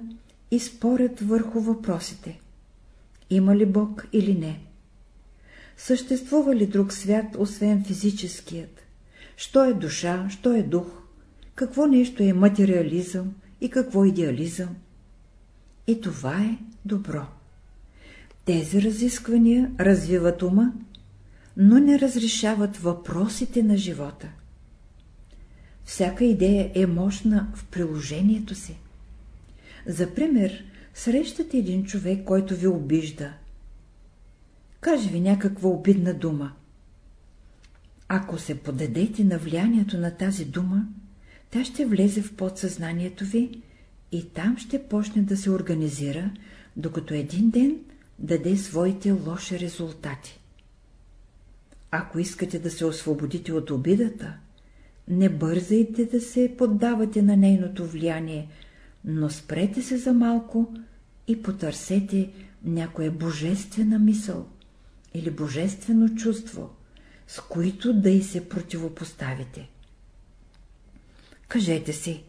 и спорят върху въпросите. Има ли Бог или не? Съществува ли друг свят, освен физическият? Що е душа, що е дух? Какво нещо е материализъм и какво идеализъм? И това е добро. Тези разисквания развиват ума, но не разрешават въпросите на живота. Всяка идея е мощна в приложението си. За пример, срещате един човек, който ви обижда. Каже ви някаква обидна дума. Ако се подадете на влиянието на тази дума, тя ще влезе в подсъзнанието ви и там ще почне да се организира, докато един ден даде своите лоши резултати. Ако искате да се освободите от обидата, не бързайте да се поддавате на нейното влияние, но спрете се за малко и потърсете някоя божествена мисъл или божествено чувство, с които да й се противопоставите. Кажете си,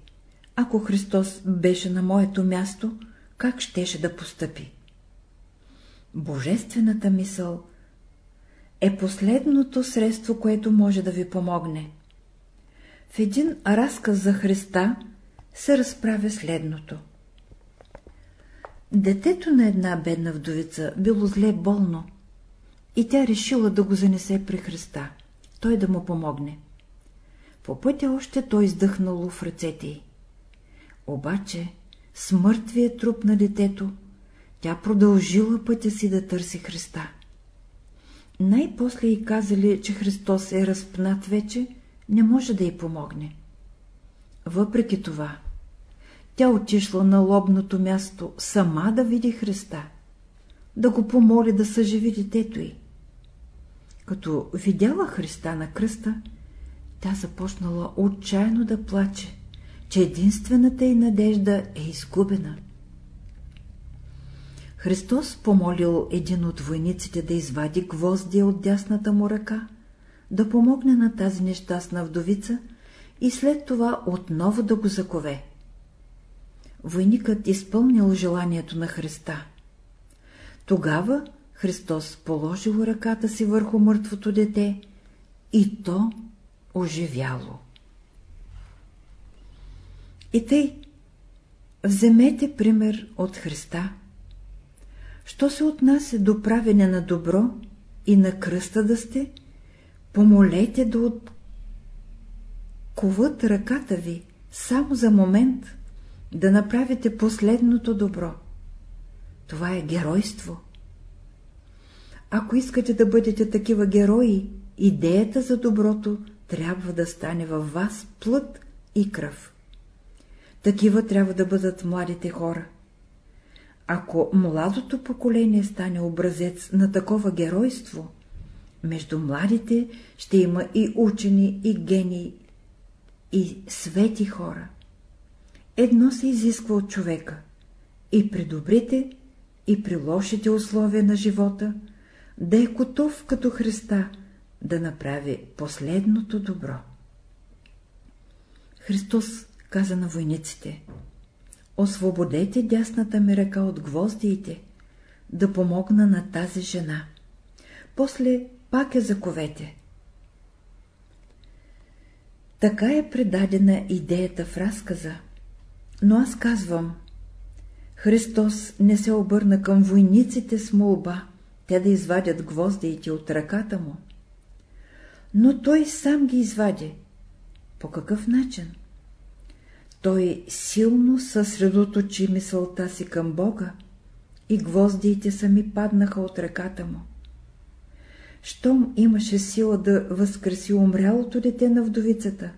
ако Христос беше на моето място, как щеше да постъпи? Божествената мисъл е последното средство, което може да ви помогне. В един разказ за Христа се разправя следното. Детето на една бедна вдовица било зле болно и тя решила да го занесе при Христа, той да му помогне. По пътя още той издъхнало в ръцете й. Обаче с труп на детето тя продължила пътя си да търси Христа. Най-после й казали, че Христос е разпнат вече, не може да й помогне. Въпреки това, тя отишла на лобното място сама да види Христа, да го помоли да съживи детето й. Като видяла Христа на кръста, тя започнала отчаяно да плаче, че единствената й надежда е изгубена. Христос помолил един от войниците да извади гвоздия от дясната му ръка, да помогне на тази нещастна вдовица и след това отново да го закове. Войникът изпълнил желанието на Христа. Тогава Христос положил ръката си върху мъртвото дете и то оживяло. И тъй, вземете пример от Христа. Що се отнася до правене на добро и на кръста да сте, помолете да отковат ръката ви само за момент, да направите последното добро. Това е геройство. Ако искате да бъдете такива герои, идеята за доброто трябва да стане във вас плът и кръв. Такива трябва да бъдат младите хора. Ако младото поколение стане образец на такова геройство, между младите ще има и учени, и гении, и свети хора. Едно се изисква от човека – и при добрите, и при лошите условия на живота, да е готов като Христа да направи последното добро. Христос каза на войниците Освободете дясната ми ръка от гвоздиите, да помогна на тази жена. После пак е заковете. Така е предадена идеята в разказа, но аз казвам, Христос не се обърна към войниците с молба, те да извадят гвоздиите от ръката му. Но той сам ги извади. По какъв начин? Той силно съсредоточи мисълта си към Бога и гвоздиите сами паднаха от ръката му. Щом имаше сила да възкреси умрялото дете на вдовицата,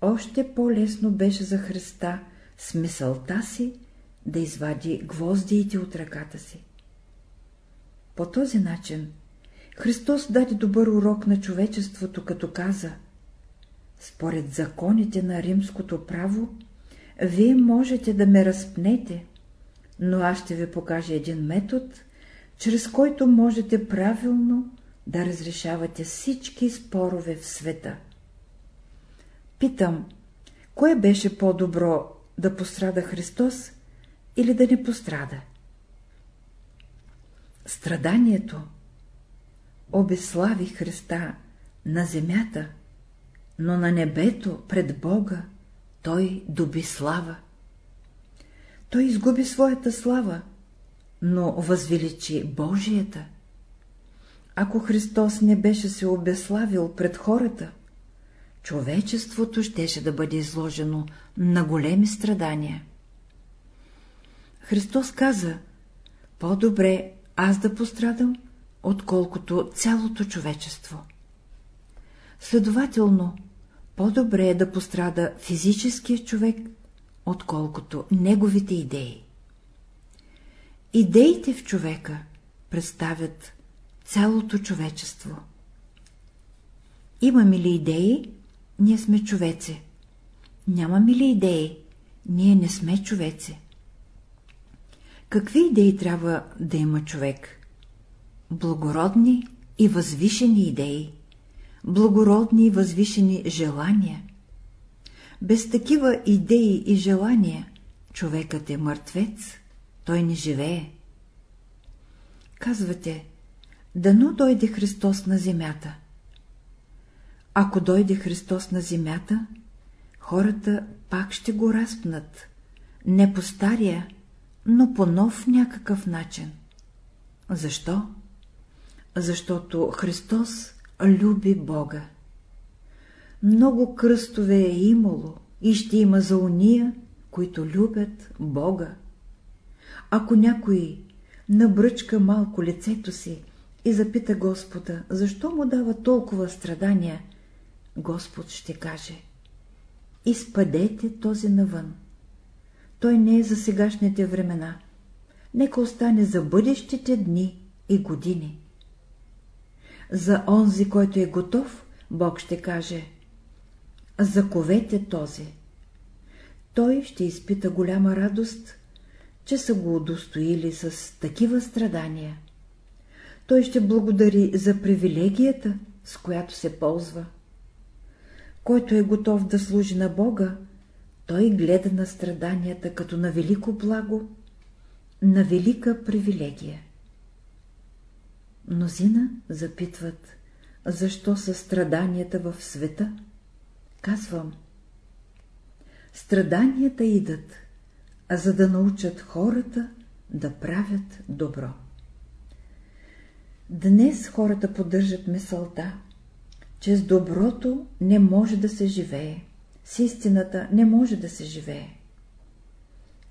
още по-лесно беше за Христа с мисълта си да извади гвоздиите от ръката си. По този начин Христос даде добър урок на човечеството, като каза Според законите на римското право, вие можете да ме разпнете, но аз ще ви покажа един метод, чрез който можете правилно да разрешавате всички спорове в света. Питам, кое беше по-добро да пострада Христос или да не пострада? Страданието обеслави Христа на земята, но на небето пред Бога той доби слава. Той изгуби своята слава, но възвеличи Божията. Ако Христос не беше се обеславил пред хората, човечеството щеше да бъде изложено на големи страдания. Христос каза, по-добре аз да пострадам, отколкото цялото човечество. Следователно, по-добре е да пострада физическия човек, отколкото неговите идеи. Идеите в човека представят цялото човечество. Имаме ли идеи, ние сме човеци. Нямаме ли идеи, ние не сме човеци. Какви идеи трябва да има човек? Благородни и възвишени идеи, благородни и възвишени желания. Без такива идеи и желания човекът е мъртвец, той не живее. Казвате, дано дойде Христос на земята. Ако дойде Христос на земята, хората пак ще го разпнат, не по стария, но по нов някакъв начин. Защо? Защото Христос люби Бога. Много кръстове е имало и ще има за уния, които любят Бога. Ако някой набръчка малко лицето си и запита Господа, защо му дава толкова страдания, Господ ще каже — изпадете този навън. Той не е за сегашните времена. Нека остане за бъдещите дни и години. За онзи, който е готов, Бог ще каже — заковете този. Той ще изпита голяма радост, че са го удостоили с такива страдания. Той ще благодари за привилегията, с която се ползва. Който е готов да служи на Бога, той гледа на страданията като на велико благо, на велика привилегия. Мнозина запитват, защо са страданията в света? Казвам, страданията идат, а за да научат хората да правят добро. Днес хората поддържат мисълта, че с доброто не може да се живее, с истината не може да се живее.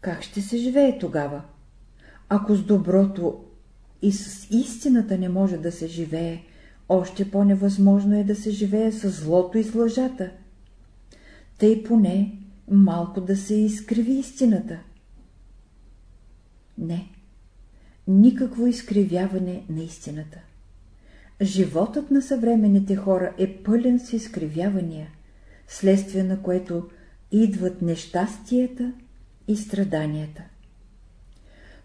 Как ще се живее тогава? Ако с доброто и с истината не може да се живее, още по-невъзможно е да се живее с злото и с лъжата. Тъй поне малко да се изкриви истината. Не, никакво изкривяване на истината. Животът на съвременните хора е пълен с изкривявания, следствие на което идват нещастията и страданията.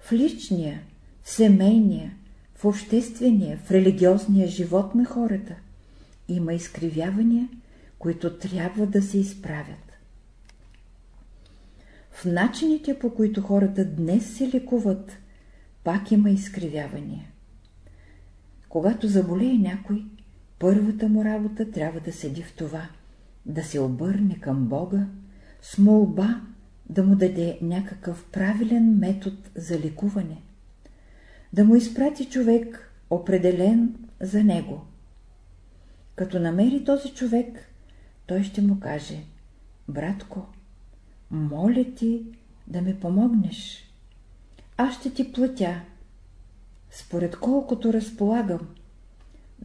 В личния, в семейния, в обществения, в религиозния живот на хората има изкривявания, които трябва да се изправят. В начините, по които хората днес се лекуват, пак има изкривявания. Когато заболее някой, първата му работа трябва да седи в това, да се обърне към Бога с молба да му даде някакъв правилен метод за лекуване, да му изпрати човек определен за него. Като намери този човек, той ще му каже, братко, моля ти да ми помогнеш. Аз ще ти платя, според колкото разполагам,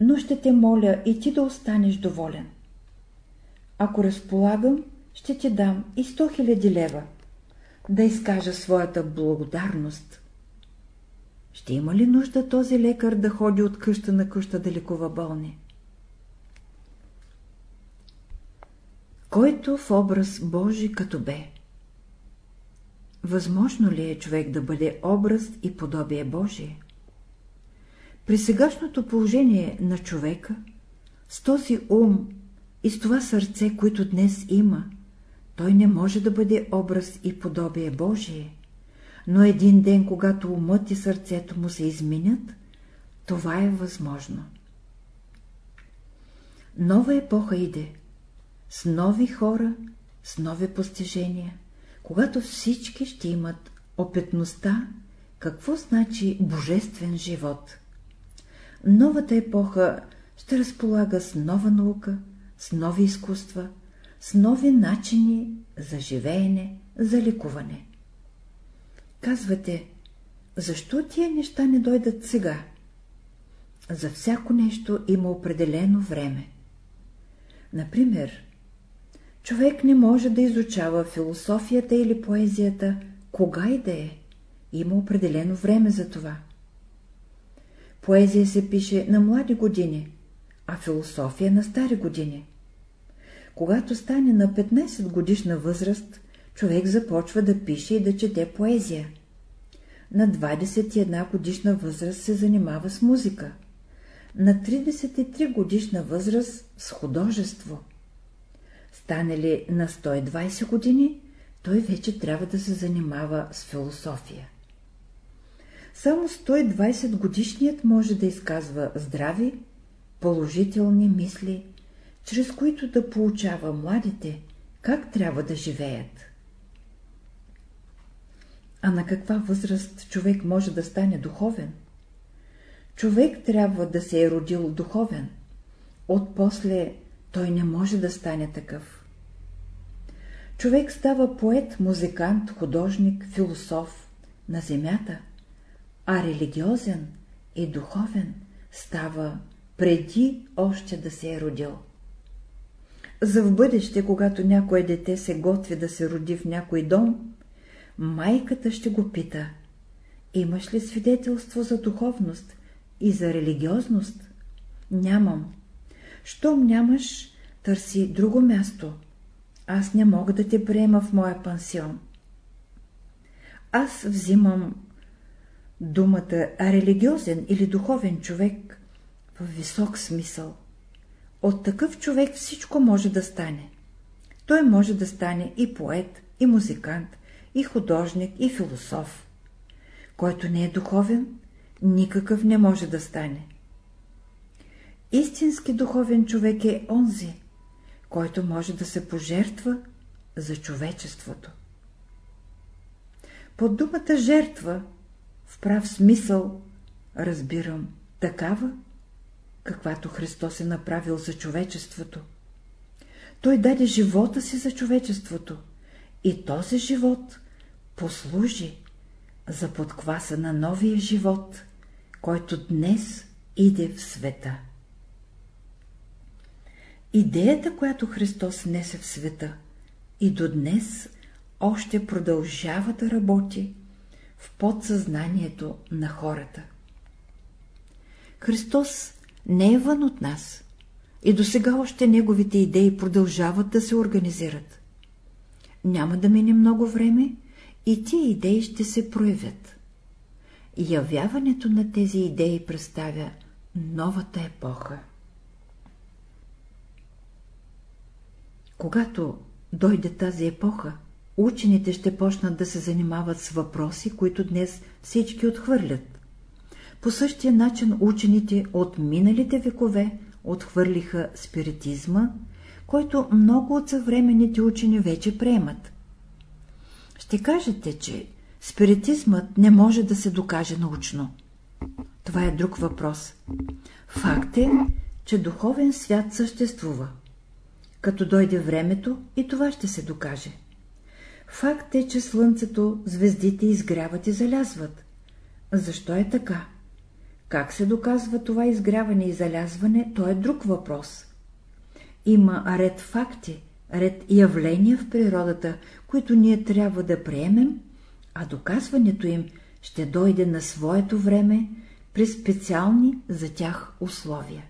но ще те моля и ти да останеш доволен. Ако разполагам, ще ти дам и 100 000 лева, да изкажа своята благодарност. Ще има ли нужда този лекар да ходи от къща на къща да лекува болни? Който в образ Божи като бе? Възможно ли е човек да бъде образ и подобие Божие? При сегашното положение на човека, с този ум и с това сърце, което днес има, той не може да бъде образ и подобие Божие, но един ден, когато умът и сърцето му се изменят, това е възможно. Нова епоха иде, с нови хора, с нови постижения, когато всички ще имат опитността, какво значи божествен живот. Новата епоха ще разполага с нова наука, с нови изкуства, с нови начини за живеене, за лекуване. Казвате, защо тия неща не дойдат сега? За всяко нещо има определено време. Например, човек не може да изучава философията или поезията, кога и да е. Има определено време за това. Поезия се пише на млади години, а философия на стари години. Когато стане на 15 годишна възраст, човек започва да пише и да чете поезия. На 21 годишна възраст се занимава с музика. На 33 годишна възраст с художество. Стане ли на 120 години, той вече трябва да се занимава с философия. Само 120 годишният може да изказва здрави, положителни мисли, чрез които да получава младите, как трябва да живеят. А на каква възраст човек може да стане духовен? Човек трябва да се е родил духовен, отпосле той не може да стане такъв. Човек става поет, музикант, художник, философ на земята, а религиозен и духовен става преди още да се е родил. За в бъдеще, когато някое дете се готви да се роди в някой дом, майката ще го пита, имаш ли свидетелство за духовност и за религиозност? Нямам. Щом нямаш, търси друго място. Аз не мога да те приема в моя пансион. Аз взимам думата религиозен или духовен човек в висок смисъл. От такъв човек всичко може да стане. Той може да стане и поет, и музикант, и художник, и философ. Който не е духовен, никакъв не може да стане. Истински духовен човек е онзи, който може да се пожертва за човечеството. Под думата жертва, в прав смисъл, разбирам такава, каквато Христос е направил за човечеството. Той даде живота си за човечеството и този живот послужи за подкваса на новия живот, който днес иде в света. Идеята, която Христос несе в света и до днес още продължава да работи в подсъзнанието на хората. Христос не е вън от нас и до сега още неговите идеи продължават да се организират. Няма да мине много време и тия идеи ще се проявят. Явяването на тези идеи представя новата епоха. Когато дойде тази епоха, учените ще почнат да се занимават с въпроси, които днес всички отхвърлят. По същия начин учените от миналите векове отхвърлиха спиритизма, който много от съвременните учени вече приемат. Ще кажете, че спиритизмът не може да се докаже научно. Това е друг въпрос. Факт е, че духовен свят съществува. Като дойде времето, и това ще се докаже. Факт е, че слънцето, звездите изгряват и залязват. Защо е така? Как се доказва това изгряване и залязване, то е друг въпрос. Има ред факти, ред явления в природата, които ние трябва да приемем, а доказването им ще дойде на своето време при специални за тях условия.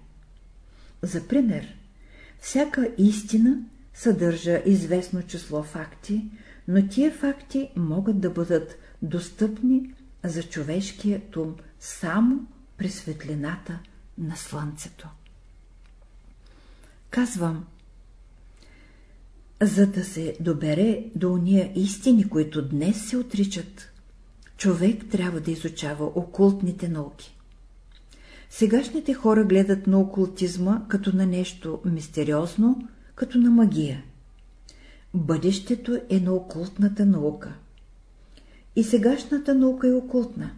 За пример, всяка истина съдържа известно число факти, но тия факти могат да бъдат достъпни за човешкия ум само при светлината на слънцето. Казвам, за да се добере до уния истини, които днес се отричат, човек трябва да изучава окултните науки. Сегашните хора гледат на окултизма като на нещо мистериозно, като на магия. Бъдещето е на окултната наука. И сегашната наука е окултна.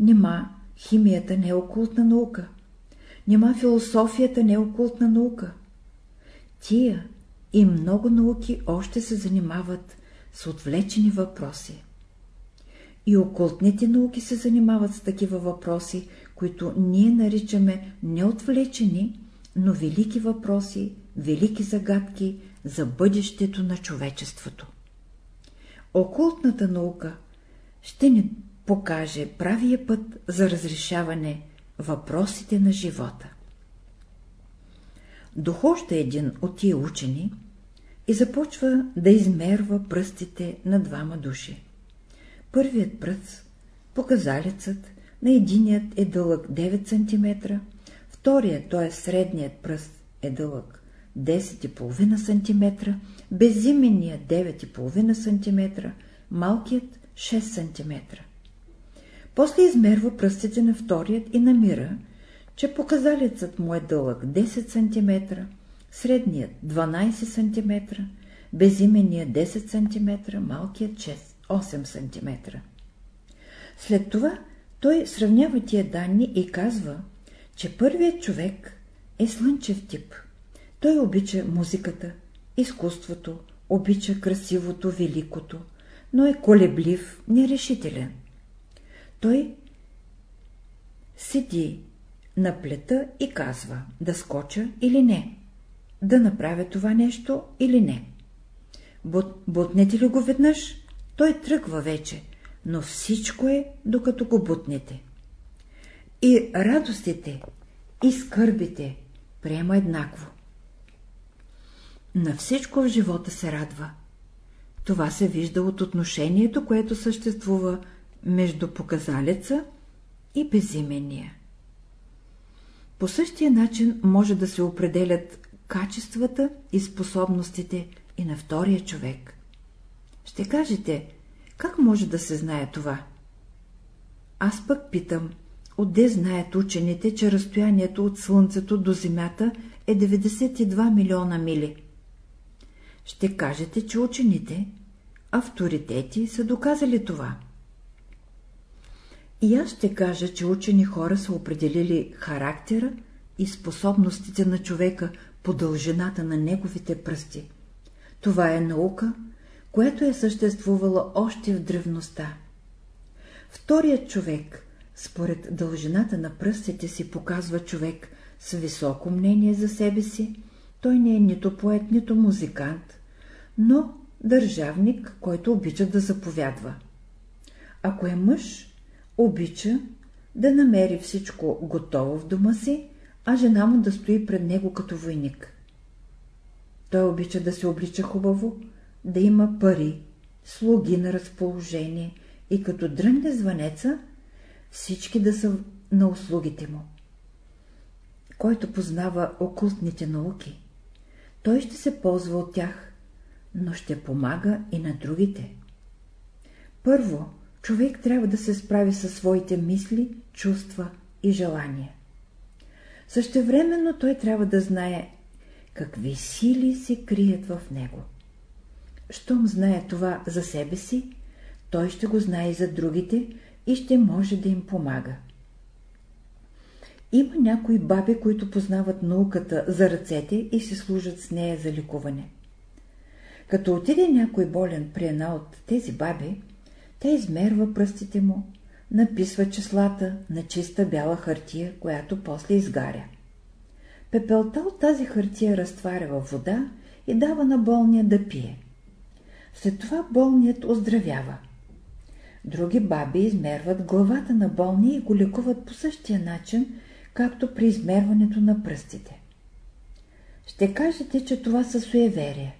Нема химията не е окултна наука. Нема философията не е окултна наука. Тия и много науки още се занимават с отвлечени въпроси. И окултните науки се занимават с такива въпроси, които ние наричаме неотвлечени, но велики въпроси, велики загадки за бъдещето на човечеството. Окултната наука ще ни покаже правия път за разрешаване въпросите на живота. Дохожда един от тия учени и започва да измерва пръстите на двама души. Първият пръст, показалецът, на единият е дълъг 9 см, вторият, т.е. средният пръст е дълъг 10,5 см, безименният 9,5 см, малкият 6 см. После измерва пръстите на вторият и намира, че показалецът му е дълъг 10 см, средният 12 см, безименният 10 см, малкият 6, 8 см. След това той сравнява тия данни и казва, че първият човек е слънчев тип. Той обича музиката, изкуството, обича красивото, великото, но е колеблив, нерешителен. Той седи на плета и казва да скоча или не, да направя това нещо или не. Бутнете ли го веднъж, той тръгва вече, но всичко е, докато го бутнете. И радостите, и скърбите приема еднакво. На всичко в живота се радва. Това се вижда от отношението, което съществува между показалеца и безимения. По същия начин може да се определят качествата и способностите и на втория човек. Ще кажете, как може да се знае това? Аз пък питам, Отде знаят учените, че разстоянието от Слънцето до Земята е 92 милиона мили? Ще кажете, че учените, авторитети, са доказали това. И аз ще кажа, че учени хора са определили характера и способностите на човека по дължината на неговите пръсти. Това е наука, която е съществувала още в древността. Вторият човек, според дължината на пръстите си, показва човек с високо мнение за себе си. Той не е нито поет, нито музикант, но държавник, който обича да заповядва. Ако е мъж, обича да намери всичко готово в дома си, а жена му да стои пред него като войник. Той обича да се облича хубаво, да има пари, слуги на разположение и като дрънне звънеца, всички да са на услугите му. Който познава окултните науки, той ще се ползва от тях, но ще помага и на другите. Първо, човек трябва да се справи със своите мисли, чувства и желания. Същевременно той трябва да знае какви сили се крият в него. Щом знае това за себе си, той ще го знае и за другите и ще може да им помага. Има някои баби, които познават науката за ръцете и се служат с нея за ликуване. Като отиде някой болен при една от тези баби, тя измерва пръстите му, написва числата на чиста бяла хартия, която после изгаря. Пепелта от тази хартия разтваря във вода и дава на болния да пие. След това болният оздравява. Други баби измерват главата на болния и го лекуват по същия начин, както при измерването на пръстите. Ще кажете, че това са суеверия.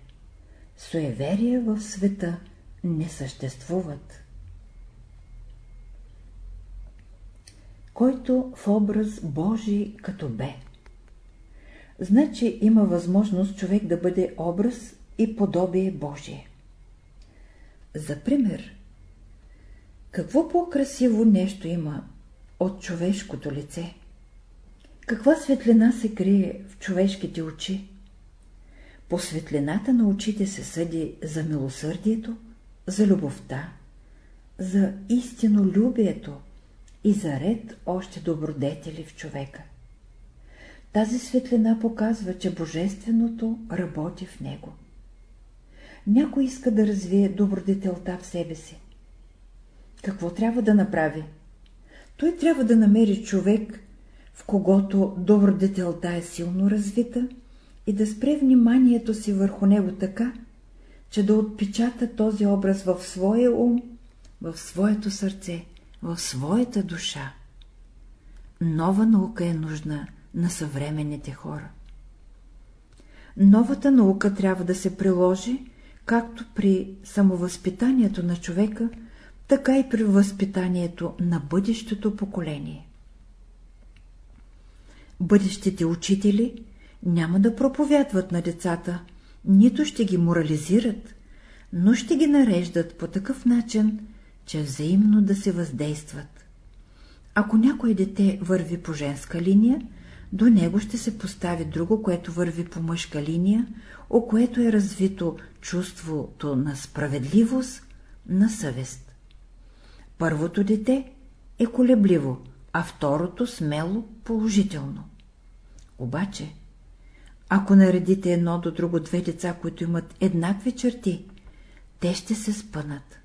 Суеверия в света не съществуват. Който в образ Божий като бе. Значи има възможност човек да бъде образ и подобие Божие. За пример, какво по-красиво нещо има от човешкото лице? Каква светлина се крие в човешките очи? По светлината на очите се съди за милосърдието, за любовта, за истинолюбието и за ред още добродетели в човека. Тази светлина показва, че Божественото работи в него. Някой иска да развие добродетелта в себе си. Какво трябва да направи? Той трябва да намери човек, в когото добродетелта е силно развита и да спре вниманието си върху него така, че да отпечата този образ в своя ум, в своето сърце, в своята душа. Нова наука е нужна на съвременните хора. Новата наука трябва да се приложи както при самовъзпитанието на човека, така и при възпитанието на бъдещето поколение. Бъдещите учители няма да проповядват на децата, нито ще ги морализират, но ще ги нареждат по такъв начин, че взаимно да се въздействат. Ако някое дете върви по женска линия, до него ще се постави друго, което върви по мъжка линия, о което е развито чувството на справедливост, на съвест. Първото дете е колебливо, а второто смело, положително. Обаче, ако наредите едно до друго две деца, които имат еднакви черти, те ще се спънат.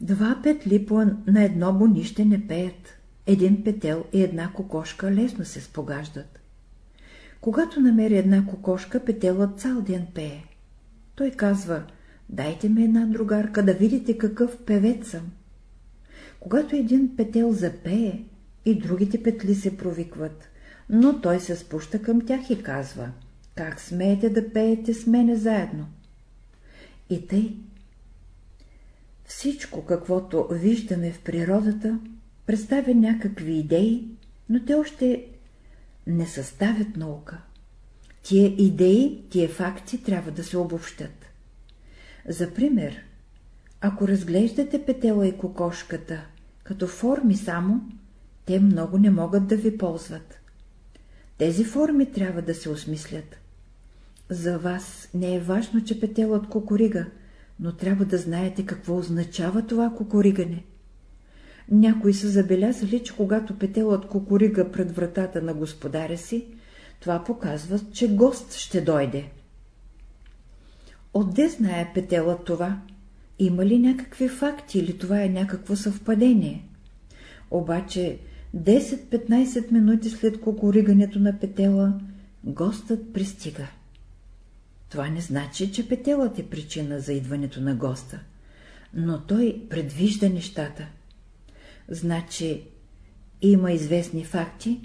Два петли по на едно бонище не пеят. Един петел и една кокошка лесно се спогаждат. Когато намери една кокошка, петелът цял ден пее. Той казва, дайте ми една другарка да видите какъв певец съм. Когато един петел запее, и другите петли се провикват, но той се спуща към тях и казва, как смеете да пеете с мене заедно? И тъй, всичко, каквото виждаме в природата, представя някакви идеи, но те още не съставят наука. Тие идеи, тия факти трябва да се обобщат. За пример, Ако разглеждате петела и кокошката като форми само, те много не могат да ви ползват. Тези форми трябва да се осмислят. За вас не е важно, че петелът кукурига, но трябва да знаете какво означава това кукуригане. Някои са забелязали, че когато петелът кукурига пред вратата на господаря си, това показва, че гост ще дойде. Отде знае петелът това? Има ли някакви факти или това е някакво съвпадение? Обаче 10-15 минути след кукуригането на петела, гостът пристига. Това не значи, че петелът е причина за идването на госта, но той предвижда нещата. Значи има известни факти,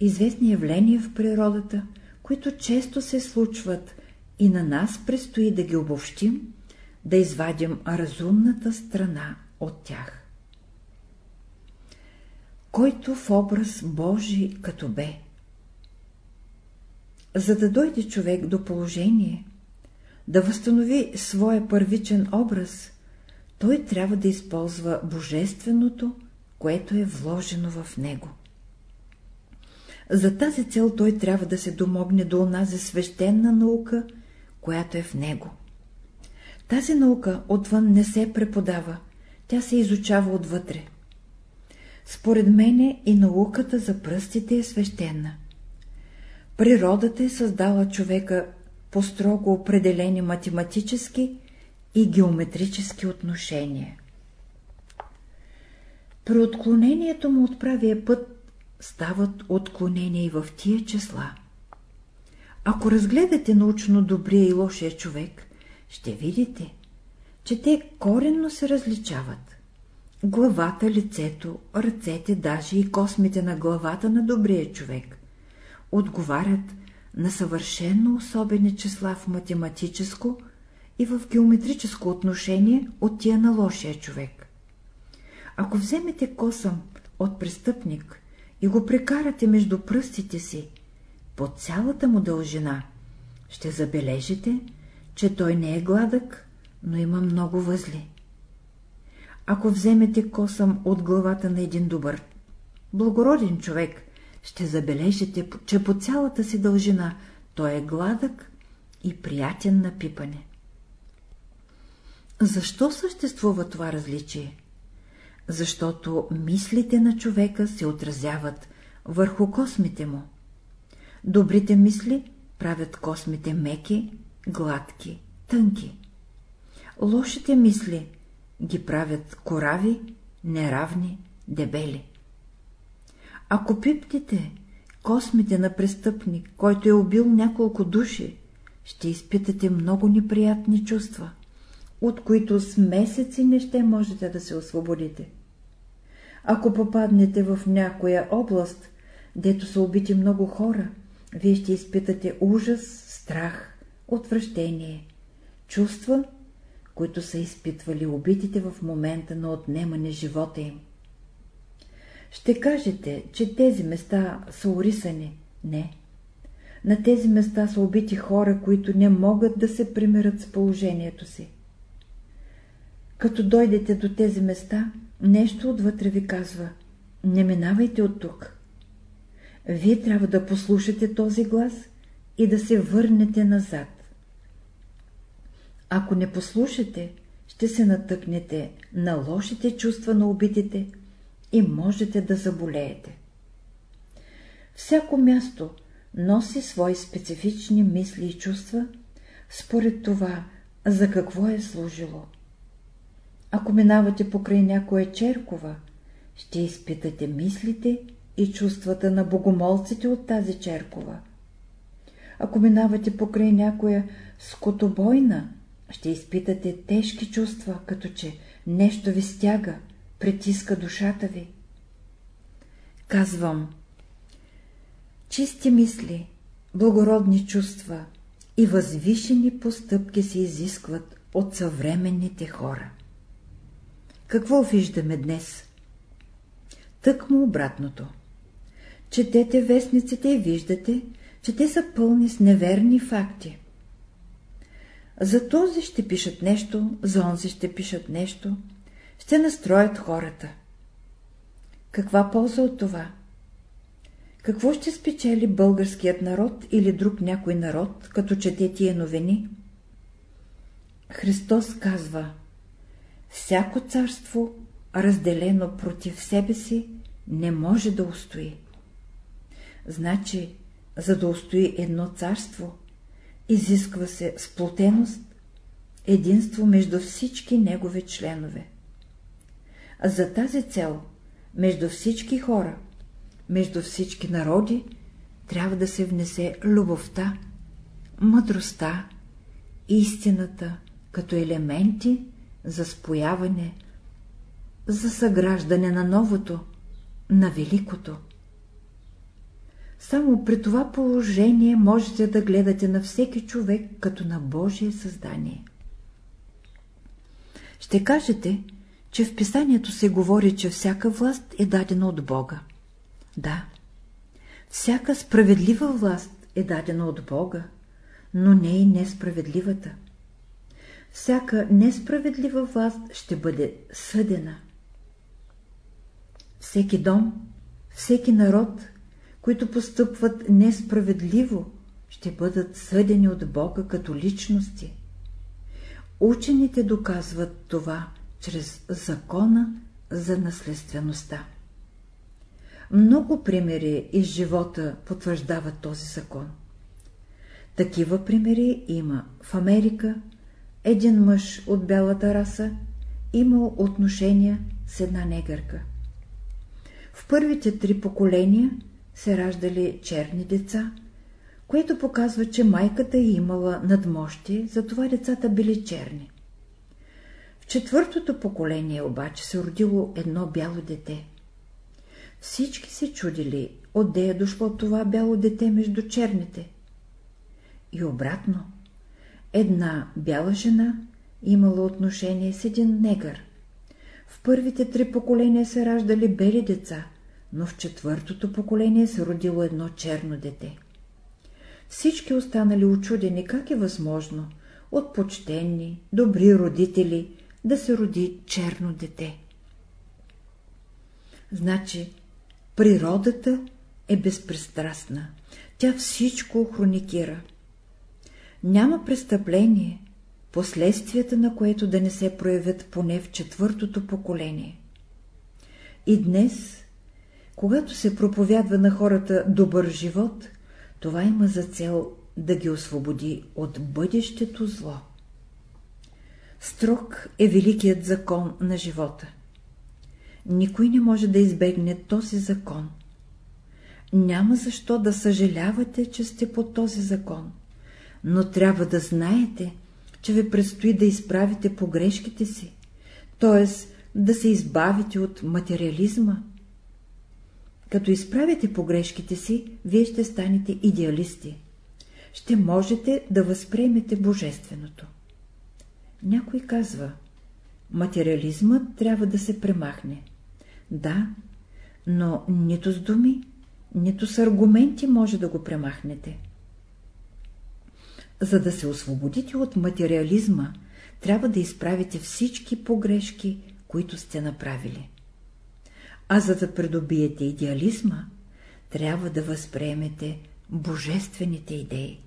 известни явления в природата, които често се случват и на нас предстои да ги обобщим, да извадим разумната страна от тях. Който в образ Божий като бе. За да дойде човек до положение, да възстанови своя първичен образ, той трябва да използва божественото, което е вложено в него. За тази цел той трябва да се домогне до онази свещена наука, която е в него. Тази наука отвън не се преподава, тя се изучава отвътре. Според мене и науката за пръстите е свещена. Природата е създала човека по строго определени математически и геометрически отношения. При отклонението му от правия път стават отклонения и в тия числа. Ако разгледате научно добрия и лошия човек, ще видите, че те коренно се различават. Главата, лицето, ръцете, даже и космите на главата на добрия човек отговарят на съвършенно особени числа в математическо и в геометрическо отношение от тия на лошия човек. Ако вземете косъм от престъпник и го прекарате между пръстите си, по цялата му дължина, ще забележите, че той не е гладък, но има много възли. Ако вземете косъм от главата на един добър, благороден човек, ще забележите, че по цялата си дължина той е гладък и приятен на пипане. Защо съществува това различие? Защото мислите на човека се отразяват върху космите му. Добрите мисли правят космите меки, гладки, тънки. Лошите мисли ги правят корави, неравни, дебели. Ако пипнете космите на престъпник, който е убил няколко души, ще изпитате много неприятни чувства, от които с месеци не ще можете да се освободите. Ако попаднете в някоя област, дето са убити много хора, вие ще изпитате ужас, страх, отвращение, чувства, които са изпитвали убитите в момента на отнемане живота им. Ще кажете, че тези места са орисани. Не. На тези места са убити хора, които не могат да се примират с положението си. Като дойдете до тези места, нещо отвътре ви казва – не минавайте от тук. Вие трябва да послушате този глас и да се върнете назад. Ако не послушате, ще се натъкнете на лошите чувства на убитите и можете да заболеете. Всяко място носи свои специфични мисли и чувства, според това, за какво е служило. Ако минавате покрай някоя черкова, ще изпитате мислите и чувствата на богомолците от тази черкова. Ако минавате покрай някоя скотобойна, ще изпитате тежки чувства, като че нещо ви стяга, притиска душата ви. Казвам, чисти мисли, благородни чувства и възвишени постъпки се изискват от съвременните хора. Какво виждаме днес? Тъкмо обратното. Четете вестниците и виждате, че те са пълни с неверни факти. За този ще пишат нещо, за онзи ще пишат нещо, ще настроят хората. Каква полза от това? Какво ще спечели българският народ или друг някой народ, като чете тия новини? Христос казва, всяко царство, разделено против себе си, не може да устои. Значи, за да устои едно царство, изисква се сплотеност, единство между всички негови членове. За тази цел, между всички хора, между всички народи, трябва да се внесе любовта, мъдростта, истината, като елементи за спояване, за съграждане на новото, на великото. Само при това положение можете да гледате на всеки човек като на Божие създание. Ще кажете, че в писанието се говори, че всяка власт е дадена от Бога. Да, всяка справедлива власт е дадена от Бога, но не и несправедливата. Всяка несправедлива власт ще бъде съдена. Всеки дом, всеки народ, които постъпват несправедливо, ще бъдат съдени от Бога като личности. Учените доказват това чрез закона за наследствеността. Много примери из живота потвърждават този закон. Такива примери има в Америка. Един мъж от бялата раса имал отношения с една негърка. В първите три поколения се раждали черни деца, което показва, че майката е имала надмощие, затова децата били черни. В четвъртото поколение обаче се родило едно бяло дете. Всички се чудили, отде е дошло това бяло дете между черните. И обратно, една бяла жена имала отношение с един негър. В първите три поколения се раждали бели деца, но в четвъртото поколение се родило едно черно дете. Всички останали очудени как е възможно от почтенни, добри родители да се роди черно дете. Значи, природата е безпристрастна. Тя всичко хроникира. Няма престъпление, последствията на което да не се проявят поне в четвъртото поколение. И днес, когато се проповядва на хората добър живот, това има за цел да ги освободи от бъдещето зло. Строг е великият закон на живота. Никой не може да избегне този закон. Няма защо да съжалявате, че сте по този закон, но трябва да знаете, че ви предстои да изправите погрешките си, т.е. да се избавите от материализма. Като изправите погрешките си, вие ще станете идеалисти. Ще можете да възприемете Божественото. Някой казва, материализмът трябва да се премахне. Да, но нито с думи, нито с аргументи може да го премахнете. За да се освободите от материализма, трябва да изправите всички погрешки, които сте направили. А за да придобиете идеализма, трябва да възприемете божествените идеи.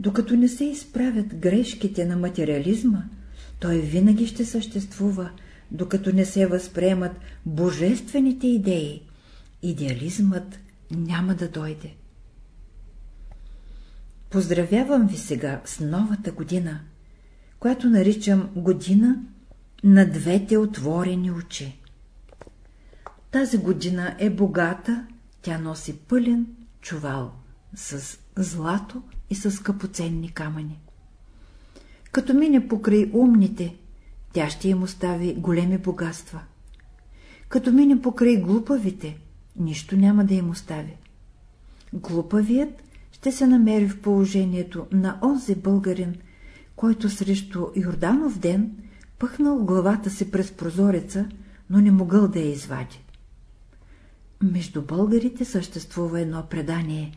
Докато не се изправят грешките на материализма, той винаги ще съществува, докато не се възприемат божествените идеи. Идеализмът няма да дойде. Поздравявам ви сега с новата година, която наричам година на двете отворени очи. Тази година е богата, тя носи пълен чувал с злато и с скъпоценни камъни. Като мине покрай умните, тя ще им остави големи богатства. Като мине покрай глупавите, нищо няма да им остави. Глупавият ще се намери в положението на онзи българин, който срещу Йорданов ден пъхнал главата си през прозореца, но не могъл да я извади. Между българите съществува едно предание,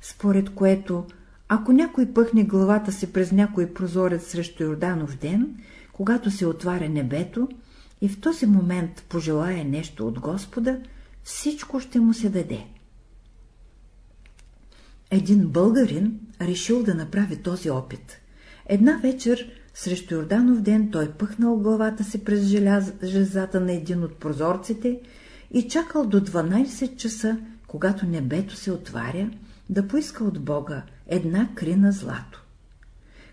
според което Ако някой пъхне главата си през някой прозорец срещу Йорданов ден, когато се отваря небето, и в този момент пожелая нещо от Господа, всичко ще му се даде. Един българин решил да направи този опит. Една вечер срещу Йорданов ден той пъхнал главата си през железата на един от прозорците и чакал до 12 часа, когато небето се отваря, да поиска от Бога една крина злато.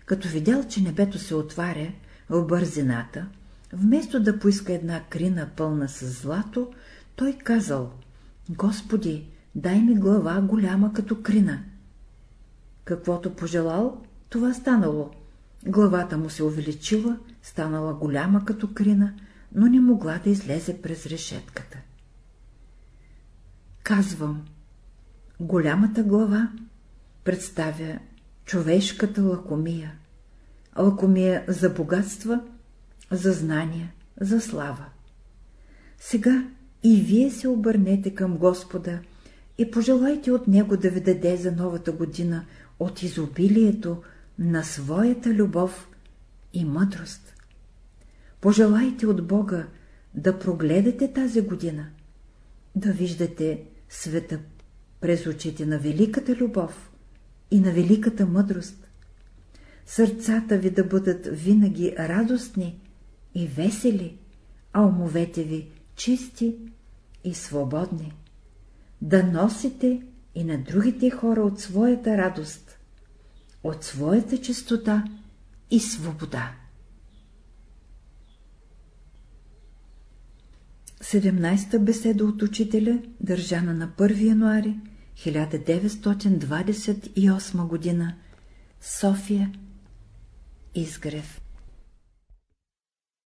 Като видял, че небето се отваря в бързината, вместо да поиска една крина пълна с злато, той казал, Господи, дай ми глава голяма като крина. Каквото пожелал, това станало. Главата му се увеличила, станала голяма като крина, но не могла да излезе през решетката. Казвам, голямата глава представя човешката лакомия, лакомия за богатства, за знания, за слава. Сега и вие се обърнете към Господа и пожелайте от Него да ви даде за новата година от изобилието на своята любов и мъдрост. Пожелайте от Бога да прогледате тази година, да виждате света през очите на великата любов и на великата мъдрост. Сърцата ви да бъдат винаги радостни и весели, а умовете ви чисти и свободни. Да носите и на другите хора от своята радост, от своята чистота и свобода. 17-та беседа от учителя, държана на 1 януари 1928 г. София Изгрев